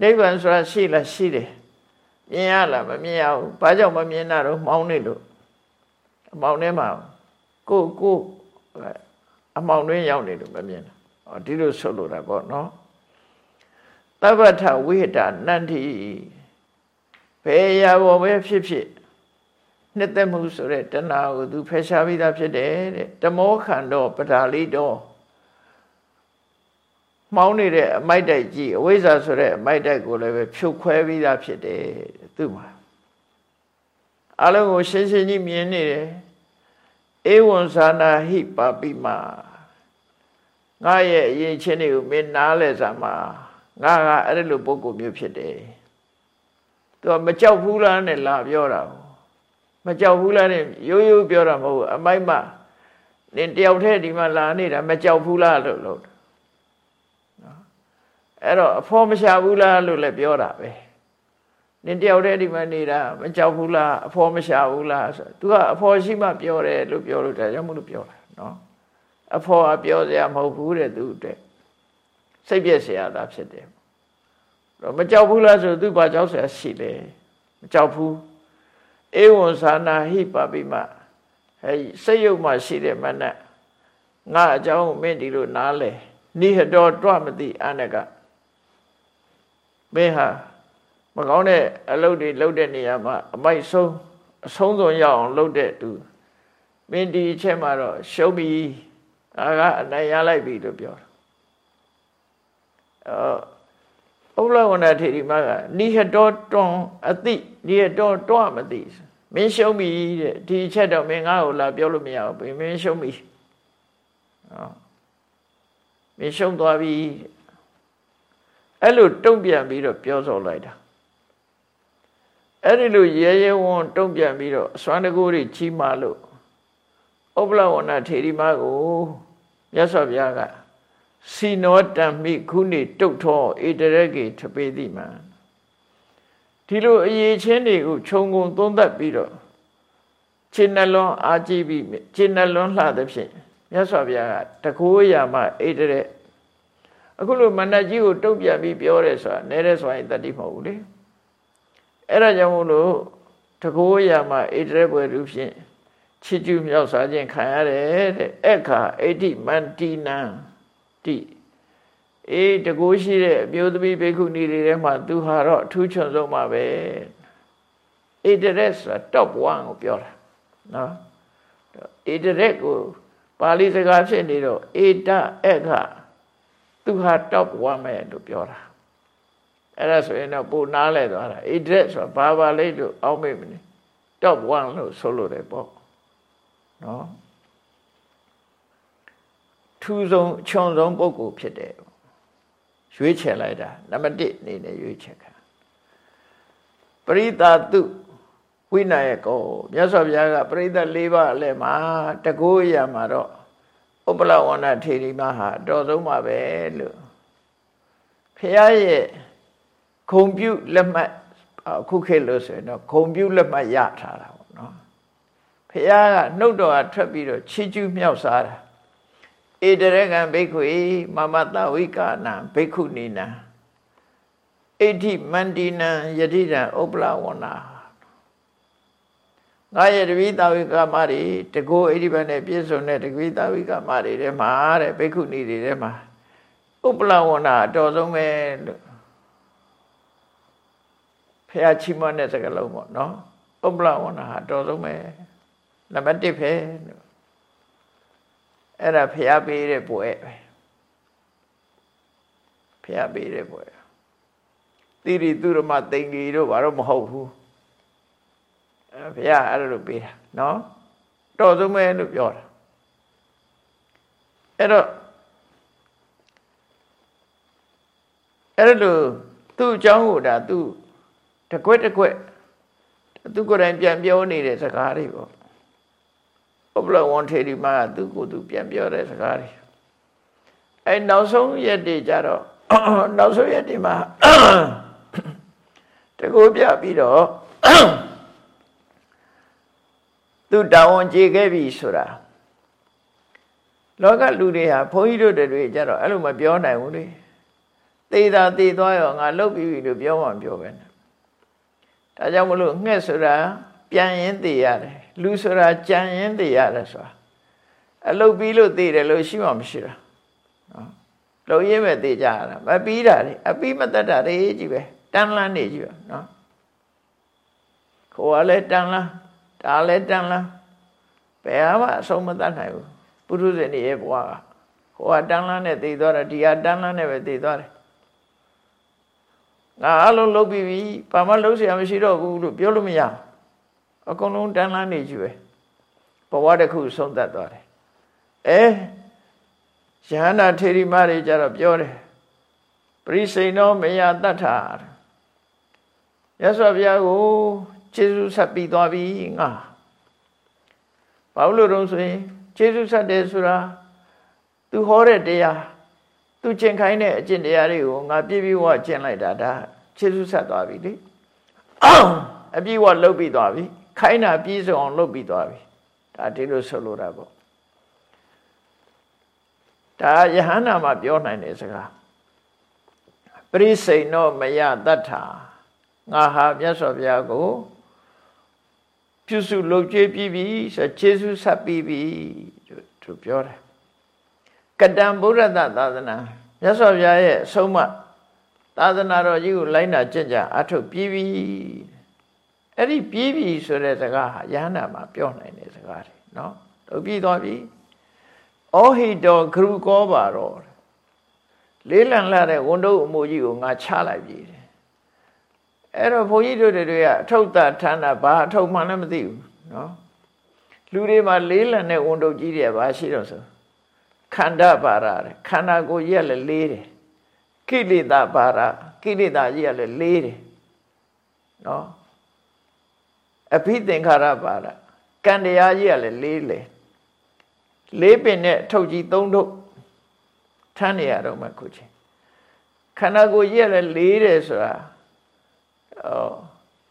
[SPEAKER 1] နိဗ္ဗာန်ဆိုတာရှိလားရှိတယ်မြင်ရလားမမြင်ရဘူးဘာကြောင့်မမြင်တာတော့မောင်းနေလို့အမောင်ထဲမှာကိုကိုအမောင်တွင်းရောက်နေလို့မမြင်တာဒီလိုဆိုလိုတာပေါ့နော်တပ္ပထဝိဟတာနန္တိဘယ်ရာဘောပဲဖြစ်ဖြစ်နှစ်သက်မှုဆိုတဲ့တဏှာကိုသူဖယ်ရှားပြီးသားဖြစ်တယ်တဲ့တမောခန္တောပဓာလိတော မှောင်းနေတဲ့အမိုက်တိုက်ကြီးအဝိဇ္ဇာဆိုတဲ့အမိုက်တိုက်ကိုလည်းပဲဖြုတ်ခွဲပြီးသားဖြစ်တယ်သူ့မှာအလုံးကိုရှင်းရှင်းကြီးမြင်နေတယ်ဧဝံသာနာဟိပါပိမငါရဲ့အရင်ချင်းတွေကိုမင်းနားလဲစားမှာငါကအဲ့လိုပုံကိုမျိုးဖြစ်တယ်သူကမကြောက်ဘူးလားနဲ့လာပြောတာမကြောက်ဘူးလားနဲ့ရိုးရိုးပြောတာမဟုတ်ဘူးအမိုက်မနင်တယောက်တည်းဒီမှာလာနေတာမကြောက်ဘူးလားလို့လို့နော် အဲ့တော့အဖော်မရှာဘူးလားလို့လည်းပြောတာပဲနင်တယောက်တည်းဒီမှာနေတာမကြောက်ဘူးလားအဖော်မရှာဘူးလားဆိုသူကအဖော်ရှိမှပြောတယ်လို့ပြောလို့ဒါကြောင့်မလို့ပြောတာနော်အဖော်ကပြောစရာမဟုတ်ဘူးတဲ့သူအတွက်စိတ်ပြည့်စရာသာဖြစ်တယ်တော့မကြောက်ဘူးလားဆိုသူဘာကြောက်စရာရှိလဲမကြောက်ဘူးဧဝံသာနာဟိပပိမဟဲ့စိတ်ယုတ်မှရှိတဲ့မနက်ငါအကြောင်းမင်းဒီလိုနားလဲနိဟတော်တွမသိအနက မင်းဟာမကောင်းတဲ့အလုပ်တွေလုပ်တဲ့နေရာမှာအမိုက်ဆုံးအဆုံးစွန်ရအောင်လုပ်တဲ့သူမင်းဒီအချက်မှာတော့ရှုံးပြီအာကအနိုင်ရလိုက်ပြီလို့ပြောတာအောဥလဝဏထေရီမကနိဟတောတွန်အတိနိဟတောတွမသိမင်းရှုံးပြီတဲ့ဒီအချက်တော့မင်းငါ့ကိုလာပြောလို့မရဘူးမင်းရှုံးပြီဟောမင်းရှုံးသွားပြီ အဲ့လိုတုံ့ပြန်ပြီးတော့ပြောဆိုလိုက်တာအဲ့ဒီလိုရဲရဲဝံ့တုံ့ပြန်ပြီးတော့အစွမ်းတကူတွေကြီးမာလို့ဥပလဝဏထေရီမကိုမြတ်စွာဘုရားကစီနောတံမိခုနေတုတ်ထောဧတရကေထပေတိမံဒီလိုအရေးချင်းတွေကိုခြုံငုံသုံးသပ်ပြီးတော့ခြေနှလုံးအာကြည့်ပြီးခြေနှလုံးလှသဖြင့်မြတ်စွာဘုရားကတကိုးရာမဧတရက် အခုလိုမဏ္ဍကြီးကိုတုတ်ပြပြီးပြောတယ်ဆိုတာနဲတဲ့ဆိုရင်တတိမဟုတ်ဘူးလေအဲ့ဒါကြောင့်မို့လို့တကိုးရာမဧတရက်ဘွယ်သူဖြင့်ချစ်ကျူးမြောက်စားခြင်းခံရတယ်တဲ့အခါအဋ္ဌိမန္တိနံတိအေးတကိုးရှိတဲ့အမျိုးသမီးဘိက္ခုနီတွေထဲမှာသူဟာတော့အထူးချွန်ဆုံးပါပဲဧတရက်ဆိုတာ top 1ကိုပြောတာနော်ဧတရက်ကိုပါဠိစကားဖြစ်နေတော့ဧတအခ သူဟာ top 1ပဲလို့ပြောတာအဲ့ဒါဆိုရင်တော့ပိုနားလဲသွားတာဧတရက်ဆိုတာဘာပါလဲလို့အောက်မေ့မနေ top 1လို့ဆိုလို့တယ်ပေါ့နော်ထူးဆုံးခြုံဆုံးပုဂ္ဂိုလ်ဖြစ်တယ်ရွေးချယ်လိုက်တာနံပါတ်1အနေနဲ့ရွေးချယ်ခံပရိသတုဝိနာယကောမြတ်စွာဘုရားကပရိသတ်၄ပါးအလဲမှာတကိုးရမှာတော့ ဥပလဝဏထေရီမဟာအတော်ဆုံးပါပဲလို့ဖះရဲ့ဂုံပြုလက်မှတ်အခုခေတ်လို့ဆိုရင်တော့ဂုံပြုလက်မှတ်ရထားတာပေါ့နော်ဖះကနှုတ်တော်ကထွက်ပြီးတော့ချီးကျူးမြောက်စားတာဧတရကံဘိက္ခုမမတဝိကာနံဘိက္ခုနီနံအဋ္ဌိမန္တိနံယတိတံဥပလဝနာ ငါရဲ့တပိတာဝိကမတွေတကိုးအဋ္ဌိဘနဲ့ပြည့်စုံတဲ့တပိတာဝိကမတွေထဲမှာတဲ့ဘိက္ခုနီတွေထဲမှာဥပလဝနာအတော်ဆုံးပဲလို့ဖះချီးမွမ်းတဲ့စကားလုံးပေါ့နော်ဥပလဝနာအတော်ဆုံးပဲနံပါတ်1ပဲလို့အဲ့ဒါဖျားပေးတဲ့ပွဲပဲဖျားပေးတဲ့ပွဲတိရိသူရမတိန်ကြီးတို့ဘာလို့မဟုတ်ဘူး အဲဖျားအဲ့လိုပေးတာနော်တော်ဆုံးပဲလို့ပြောတာအဲ့တော့အဲ့လိုသူ့အကြောင်းကိုဒါသူတကွက်တကွက်သူကိုယ်တိုင်ပြန်ပြောနေတဲ့စကားတွေပေါ့ဥပလဝန္ထေဒီမှာသူကိုယ်သူပြန်ပြောတဲ့စကားတွေအဲနောက်ဆုံးရက်တွေကြတော့နောက်ဆုံးရက်တွေမှာတကူပြပြီးတော့ သူတောင်းဝန်ကြေခဲ့ပြီဆိုတာလောကလူတွေဟာဘုန်းကြီးတို့တွေကြတော့အဲ့လိုမပြောနိုင်ဘူးလေသေတာသေသွားရောငါလုတ်ပြီးပြီလို့ပြောမှမပြောပဲနဲ့ဒါကြောင့်မလို့ငှက်ဆိုတာပြန်ရင်သေရတယ်လူဆိုတာကြံရင်သေရတယ်ဆိုတာအလုတ်ပြီးလို့သေတယ်လို့ရှိမှမရှိတာနော်လုံရင်းပဲသိကြရတာမပြီးတာလေအပြီးမတတ်တာတွေကြီးပဲတန်းလန်းနေကြီးပဲနော်ကိုယ်ကလည်းတန်းလန်း ဒါလည်းတန်းလန်းဘယ်မှအဆုံးမတတ်နိုင်ဘူးပုထုဇဉ်ရဲ့ဘဝကဟိုကတန်းလန်းနဲ့သိသွားတာဒီကတန်းလန်းနဲ့ပဲသိသွားတယ်ငါအလုံးလုံးပြီးပြီဘာမှလုံးเสียမရှိတော့ဘူးလို့ပြောလို့မရအကုန်လုံးတန်းလန်းနေကြီးပဲဘဝတစ်ခုဆုံးသက်သွားတယ်အဲယဟန္တာထေရီမတွေကြတော့ပြောတယ်ပရိစိန်သောမယတတ္ထာရသော်ဘုရားကို ခြေဆုဆက်ပြီးသွားပြီငါဘာလို့လို့ဆိုရင်ခြေဆုဆက်တယ်ဆိုတာသူဟောတဲ့တရားသူကျင့်ခိုင်းတဲ့အကျင့်တရားတွေကိုငါပြည့်ပြည့်ဝကျင့်လိုက်တာဒါခြေဆုဆက်သွားပြီလေအပြည့်ဝလုပ်ပြီးသွားပြီခိုင်းတာပြည့်စုံအောင်လုပ်ပြီးသွားပြီဒါဒီလိုဆိုလိုတာပေါ့ဒါယဟန္တာမှာပြောနိုင်တဲ့စကားပရိစိန်နောမယတတ္ထာငါဟာမြတ်စွာဘုရားကို ပြုစုလုပ်ကြည့်ပြီးပြီဆိုခြေဆုဆက်ပြီးပြီသူပြောတယ်ကတံဗုဒ္ဓသာသနာမြတ်စွာဘုရားရဲ့အဆုံးအမသာသနာတော်ကြီးကိုလိုက်နာကျင့်ကြအထုတ်ပြီးပြီအဲ့ဒီပြီးပြီဆိုတဲ့စကားဟာယဟန္တာမှာပြောနိုင်တဲ့စကားတွေနော်တို့ပြီးသွားပြီဩဟိတောဂရုကောပါတော့လေးလံလာတဲ့ဝန်တုပ်အမူကြီးကိုငါချလိုက်ပြီ အဲ့တော့ဘုန်းကြီးတို့တွေကအထုပ်တာဌာနဘာအထုပ်မှလည်းမသိဘူးနော်လူတွေမှာလေးလံတဲ့ဝန်တုပ်ကြီးတွေဘာရှိတော့ဆိုခန္ဓာပါရတဲ့ခန္ဓာကိုယ်ကြီးကလည်းလေးတယ်ကိလေသာပါရကိလေသာကြီးကလည်းလေးတယ်နော်အဖိသင်္ခါရပါရကံတရားကြီးကလည်းလေးလေလေးပင်နဲ့ထုတ်ကြီးသုံးထုတ်ထမ်းနေရတော့မှခုချင်းခန္ဓာကိုယ်ကြီးကလည်းလေးတယ်ဆိုတာ အော်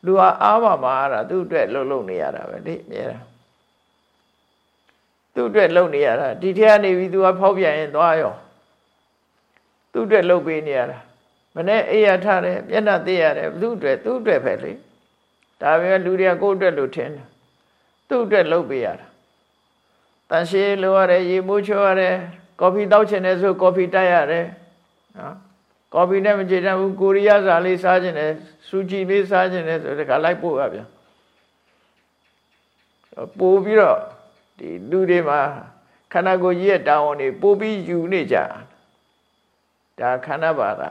[SPEAKER 1] လူဟာအားပါမှာတာသူ့အတွက်လှုပ်လှုပ်နေရတာပဲလေအများတာသူ့အတွက်လှုပ်နေရတာဒီထက်ကနေပြီးသူကဖောက်ပြန်ရင်သွားရောသူ့အတွက်လှုပ်ပေးနေရတာမနေ့အိယာထားတယ်မျက်နှာသိရတယ်သူ့အတွက်သူ့အတွက်ပဲလေဒါပဲလူတွေကကိုယ့်အတွက်လို့ထင်တယ်သူ့အတွက်လှုပ်ပေးရတာတန်ရှည်လိုရတယ်ရေမိုးချိုးရတယ်ကော်ဖီတောက်ချင်တယ်ဆိုကော်ဖီတိုက်ရတယ်နော် ကော်ဖီနဲ့မကြည့်တတ်ဘူးကိုရီးယားစာလေးစားချင်တယ်စူချီလေးစားချင်တယ်ဆိုတခါလိုက်ပို့ရပြန်ပို့ပြီးတော့ဒီလူတွေမှာခန္ဓာကိုယ်ကြီးရဲ့တာဝန်တွေပို့ပြီးယူနေကြဒါခန္ဓာပါဒ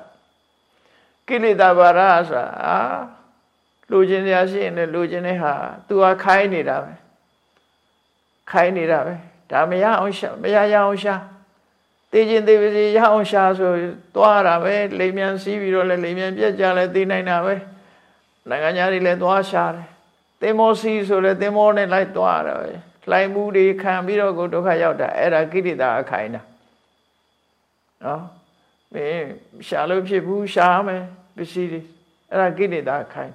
[SPEAKER 1] ကိလေသာပါဒဆိုတာအာလူချင်းစရာရှိရင်လည်းလူချင်းတဲ့ဟာ तू ဟာခိုင်းနေတာပဲခိုင်းနေတာပဲဒါမရအောင်ရှာမရရအောင်ရှာ သိချင်းသိပါစေရအောင်ရှာဆိုသွားတာပဲလိမ်မြန်စီးပြီးတော့လည်းလိမ်မြန်ပြက်ကြလဲသိနိုင်တာပဲနိုင်ငံသားတွေလည်းသွားရှာတယ်သင်္ဘောစီးဆိုလည်းသင်္ဘောနဲ့လိုက်သွားတာပဲလှိုင်မှုတွေခံပြီးတော့ကိုဒုက္ခရောက်တာအဲ့ဒါကိရိတာအခိုင်းတာနော်မင်းရှာလို့ဖြစ်ဘူးရှာမယ်ပစ္စည်းတွေအဲ့ဒါကိရိတာအခိုင်း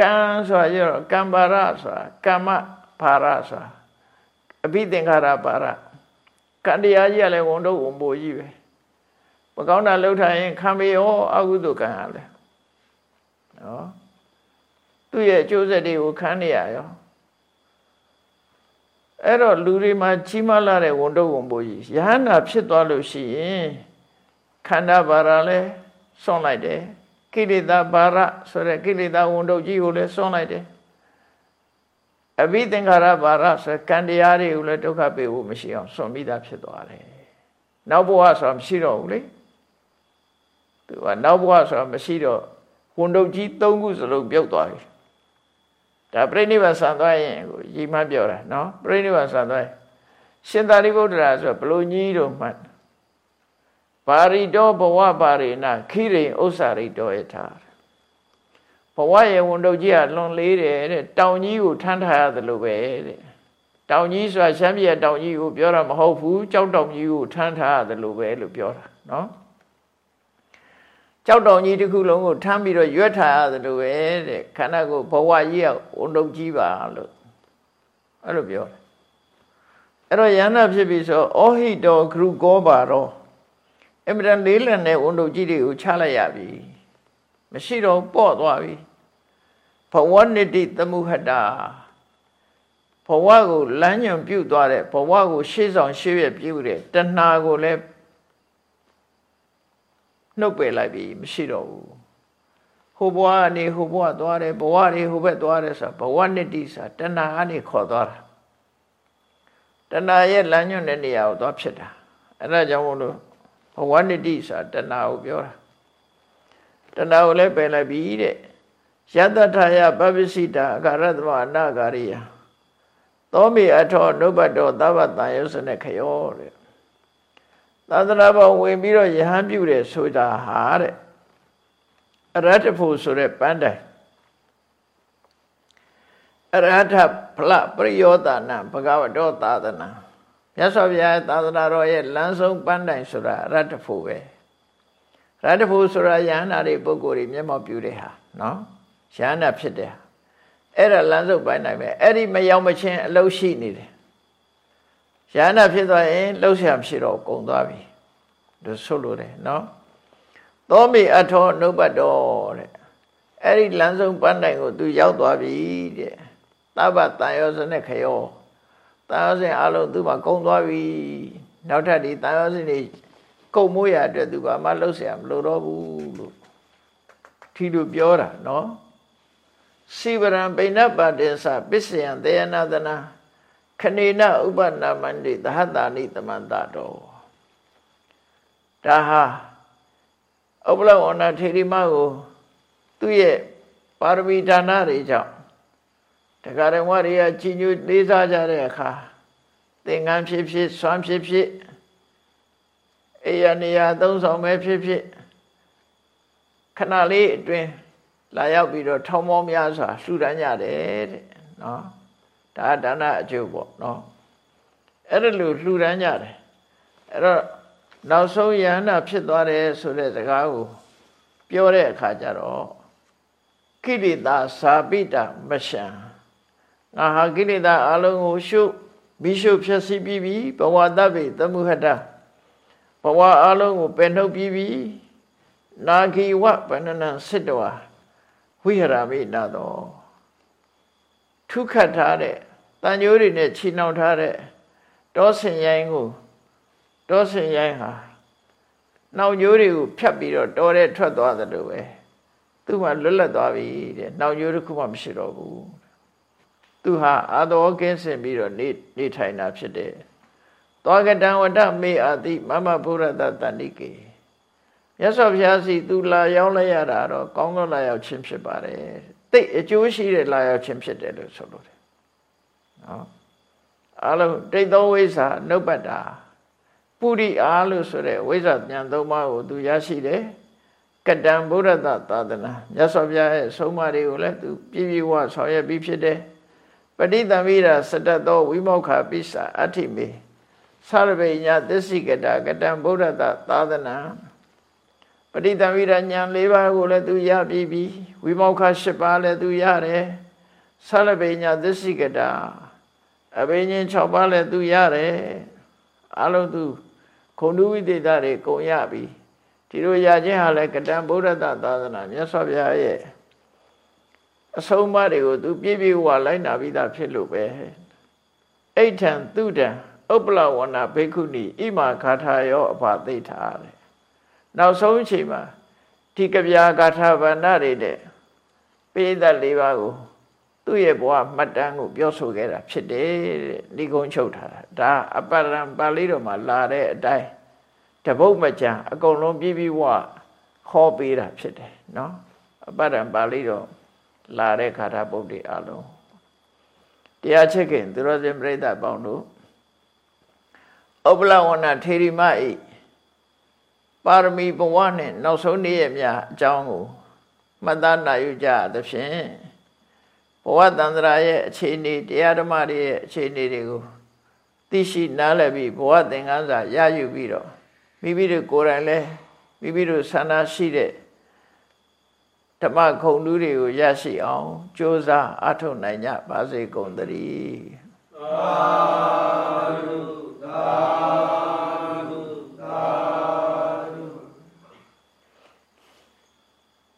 [SPEAKER 1] ကံဆိုတာရတော့ကံပါရဆိုတာကမ္မဘာရဆိုတာအဘိသင်္ခါရပါရ ကံတရားကြီးကလည်းဝန်တော့ဝန်ပိုကြီးပဲမကောင်းတာလှုပ်ထားရင်ခံမေရောအကုသိုလ်ကံရလဲနော်သူ့ရဲ့အကျိုးဆက်တွေကိုခံနေရရောအဲ့တော့လူတွေမှာကြီးမားလာတဲ့ဝန်တော့ဝန်ပိုကြီးယဟန္တာဖြစ်သွားလို့ရှိရင်ခန္ဓာဘာရလဲစွန့်လိုက်တယ်ကိလေသာဘာရဆိုတဲ့ကိလေသာဝန်တော့ကြီးကိုလည်းစွန့်လိုက်တယ် အဘိသင်္ခါရဘာရဆိုကံတရားတွေကိုလည်းဒုက္ခပေးဖို့မရှိအောင်စွန့်မိတာဖြစ်သွားတယ်နောက်ဘဝဆိုတာမရှိတော့ဘူးလေသူကနောက်ဘဝဆိုတာမရှိတော့ဝန်တုပ်ကြီး၃ခုစလုံးပြုတ်သွားပြီဒါပြိဋိဘဆန်သွားရင်ကိုရီမပြောတာနော်ပြိဋိဘဆန်သွားရင်ရှင်သာရိပုတ္တရာဆိုဘလို့ကြီးတော့မှတ်ပါရိတောဘဝပါရိနာခိရိဥစ္စာရိတောယထာဘ ဝရဲ့ဝန်တုပ်ကြီးကလွန်လေးတယ်တဲ့တောင်ကြီးကိုထမ်းထားရတယ်လို့ပဲတဲ့တောင်ကြီးဆိုတာရှမ်းပြည်တောင်ကြီးကိုပြောတာမဟုတ်ဘူးကြောက်တောင်ကြီးကိုထမ်းထားရတယ်လို့ပဲလို့ပြောတာနော်ကြောက်တောင်ကြီးတစ်ခုလုံးကိုထမ်းပြီးတော့ရွက်ထားရတယ်လို့ပဲတဲ့ခန္ဓာကိုယ်ဘဝကြီးကဝန်တုပ်ကြီးပါလို့အဲ့လိုပြောတယ်အဲ့တော့ယန္တာဖြစ်ပြီဆိုဩဟိတောဂရုကောပါတော့အမြဲတမ်းလေးလံတဲ့ဝန်တုပ်ကြီးတွေကိုချလိုက်ရပြီမရှိတော့ပေါ့သွားပြီ ဘဝနိတိသမုဟတာဘဝကိုလမ်းညွန်ပြုတ်သွားတဲ့ဘဝကိုရှေ့ဆောင်ရှေ့ရပြုတ်တဲ့တဏှာကိုလည်းနှုတ်ပယ်လိုက်ပြီမရှိတော့ဘူးဟိုဘဝကနေဟိုဘဝသွားတယ်ဘဝတွေဟိုဘက်သွားတယ်ဆိုဘဝနှစ်တိစာတဏှာကနေခေါ်သွားတာတဏှာရဲ့လမ်းညွှန်တဲ့နေရာကိုသွားဖြစ်တာအဲ့ဒါကြောင့်မို့လို့ဘဝနှစ်တိစာတဏှာကိုပြောတာတဏှာကိုလည်းပယ်လိုက်ပြီတဲ့ ယတထာယပပ္ပစိတာအကာရသမအနာဂါရိယသောမိအထောနုဘတ်တော်သဗ္ဗတန်ယုစနဲ့ခယောတဲ့သာသနာပေါ်ဝင်ပြီးတော့ယဟန်ပြုတယ်ဆိုတာဟာတဲ့အရဟတဖို့ဆိုတဲ့ပန်းတိုင်အရဟတဖလပရိယောသနာဘဂဝတောသာသနာမြတ်စွာဘုရားသာသနာတော်ရဲ့လမ်းဆုံးပန်းတိုင်ဆိုတာအရဟတဖို့ပဲရဟတဖို့ဆိုတာယဟန္တာတွေပုဂ္ဂိုလ်တွေမျက်မှောက်ပြုတဲ့ဟာနော် ရဟန္တာဖြစ်တယ်အဲ့ဒါလမ်းစုပ်ပိုင်းနိုင်မယ်အဲ့ဒီမရောက်မချင်းအလုံးရှိနေတယ်ရဟန္တာဖြစ်သွားရင်လှုပ်ရှားဖြစ်တော့ကုန်သွားပြီဒါဆုတ်လို့တယ်နော်သောမိအထောနုပတော်တဲ့အဲ့ဒီလမ်းစုံပန်းတိုင်ကိုသူရောက်သွားပြီတဲ့သဗ္ဗတန်ရောစနဲ့ခရောတန်ရောစင်အလုံးသူ့မှာကုန်သွားပြီနောက်ထပ်ဒီတန်ရောစင်တွေကုန်မိုးရအတွက်သူဘာမှလှုပ်ရှားမလို့တော့ဘူးလို့ထီလို့ပြောတာနော် စိဗရံပိဏပတေသပစ္စယံသေယနာသနာခဏိနဥပနာမန္တိသဟတာနိတမန္တတော်ဒါဟာဥပလဝဏထေရီမကို သူ့ရဲ့ပါရမီဒါနတွေကြောင့်တရားတော်ဝတွေကကြီးညိုလေးစားကြတဲ့အခါသင်္ကန်းဖြစ်ဖြစ်စွမ်းဖြစ်ဖြစ်အေယနေရာသုံးဆောင်ပဲဖြစ်ဖြစ်ခဏလေးအတွင်း လာရောက်ပြီးတော့ထောင်းမောများစွာလှူဒန်းကြတယ်တဲ့နော်ဒါဒါနအကျိုးပေါ့နော်အဲ့ဒါလိုလှူဒန်းကြတယ်အဲ့တော့နောက်ဆုံးယန္တာဖြစ်သွားတယ်ဆိုတဲ့စကားကိုပြောတဲ့အခါကျတော့ကိလေသာစာပိတမရှံငါဟာကိလေသာအလုံးကိုရှုမိရှုဖြစ်စီပြီးပြီဘဝတပိသမုဟတဘဝအလုံးကိုပယ်နှုတ်ပြီးပြီနာဂီဝဗန္နနစစ်တဝ ဝိဟရမိနာတော့ထုခတ်ထားတဲ့တန်ညိုးတွေနဲ့ချီနှောင်ထားတဲ့တောဆင်ရိုင်းကိုတောဆင်ရိုင်းဟာနှောင်ညိုးတွေကိုဖြတ်ပြီးတော့တောထဲထွက်သွားတယ်လို့ပဲသူ့မှာလွတ်လပ်သွားပြီတဲ့နှောင်ညိုးတစ်ခုမှမရှိတော့ဘူးသူဟာအာတော်ကင်းစင်ပြီးတော့နေနေထိုင်တာဖြစ်တယ်သောကတံဝတ္တမေအတိမမဘုရတတဏိကေ မြတ်စွာဘုရားစီသူလာရောက်လိုက်ရတာတော့ကောင်းကောင်းလာရောက်ခြင်းဖြစ်ပါတယ်တိတ်အကျိုးရှိတဲ့လာရောက်ခြင်းဖြစ်တယ်လို့ဆိုလို့တယ်နော်အလုံးတိတ်သောဝိဇ္ဇာနှုတ်ပတ်တာပုရိအားလို့ဆိုတဲ့ဝိဇ္ဇာဉာဏ်သုံးပါးကိုသူရရှိတယ်ကတံဗုဒ္ဓသာသနာမြတ်စွာဘုရားရဲ့ဆုံးမတွေကိုလည်းသူပြည့်ပြည့်ဝဆောင်ရွက်ပြီးဖြစ်တယ်ပဋိသမိရာစတတ်သောဝိမောက္ခပိစာအဋ္ဌိမေသရဗေညသစ္စိကတာကတံဗုဒ္ဓသာသနာ ပဋိသမိရာဉာဏ်၄ပါးကိုလည်းသူရပြီးပြီဝိမောက္ခ၈ပါးလည်းသူရတယ်သရဗေညသစ္စိကတာအဘိညာဉ်6ပါးလည်းသူရတယ်အလုံးသူခုံတုဝိသေသတွေကုန်ရပြီဒီလိုရခြင်းဟာလည်းကတံဗုဒ္ဓသာသနာမြတ်စွာဘုရားရဲ့အဆုံးအမတွေကိုသူပြည့်ပြည့်ဝလိုက်နာပြီးသားဖြစ်လို့ပဲအိဋ္ဌံသူတံဥပ္ပလဝနာဘိက္ခုနီဣမာဂါထာယောအဖသိထားတယ် နောက်ဆုံးအချိန်မှာဒီကဗျာဂါထာဗန္ဒတွေတဲ့ပိဋက၄ပါးကိုသူ့ရဲ့ဘဝမှတ်တမ်းကိုပြောဆိုခဲ့တာဖြစ်တယ်တဲ့ဒီကုန်းချုပ်ထားတာဒါအပရံပါဠိတော်မှာလာတဲ့အတိုင်းတပုတ်မကြံအကုန်လုံးပြီးပြီးဝခေါ်ပေးတာဖြစ်တယ်နော်အပရံပါဠိတော်လာတဲ့ခါထာပုဒ်တွေအလုံးတရားချက်ခင်သူတော်စင်ပြိဿပေါင်းတို့ဥပလဝဏထေရီမဤ ပါရမီဘဝနဲ့နောက်ဆုံးနေ့ရဲ့များအကြောင်းကိုမှတ်သားနိုင်ယူကြသဖြင့်ဘဝတန္တရာရဲ့အခြေအနေတရားဓမ္မတွေရဲ့အခြေအနေတွေကိုသိရှိနားလည်ပြီးဘဝသင်္ကန်းစာရယူပြီးတော့မိမိတို့ကိုယ်တိုင်လည်းမိမိတို့ဆန္ဒရှိတဲ့ဓမ္မခုံတူးတွေကိုရရှိအောင်ကြိုးစားအထောက်နိုင်ကြပါစေကုန်သတည်းသာဓုသာ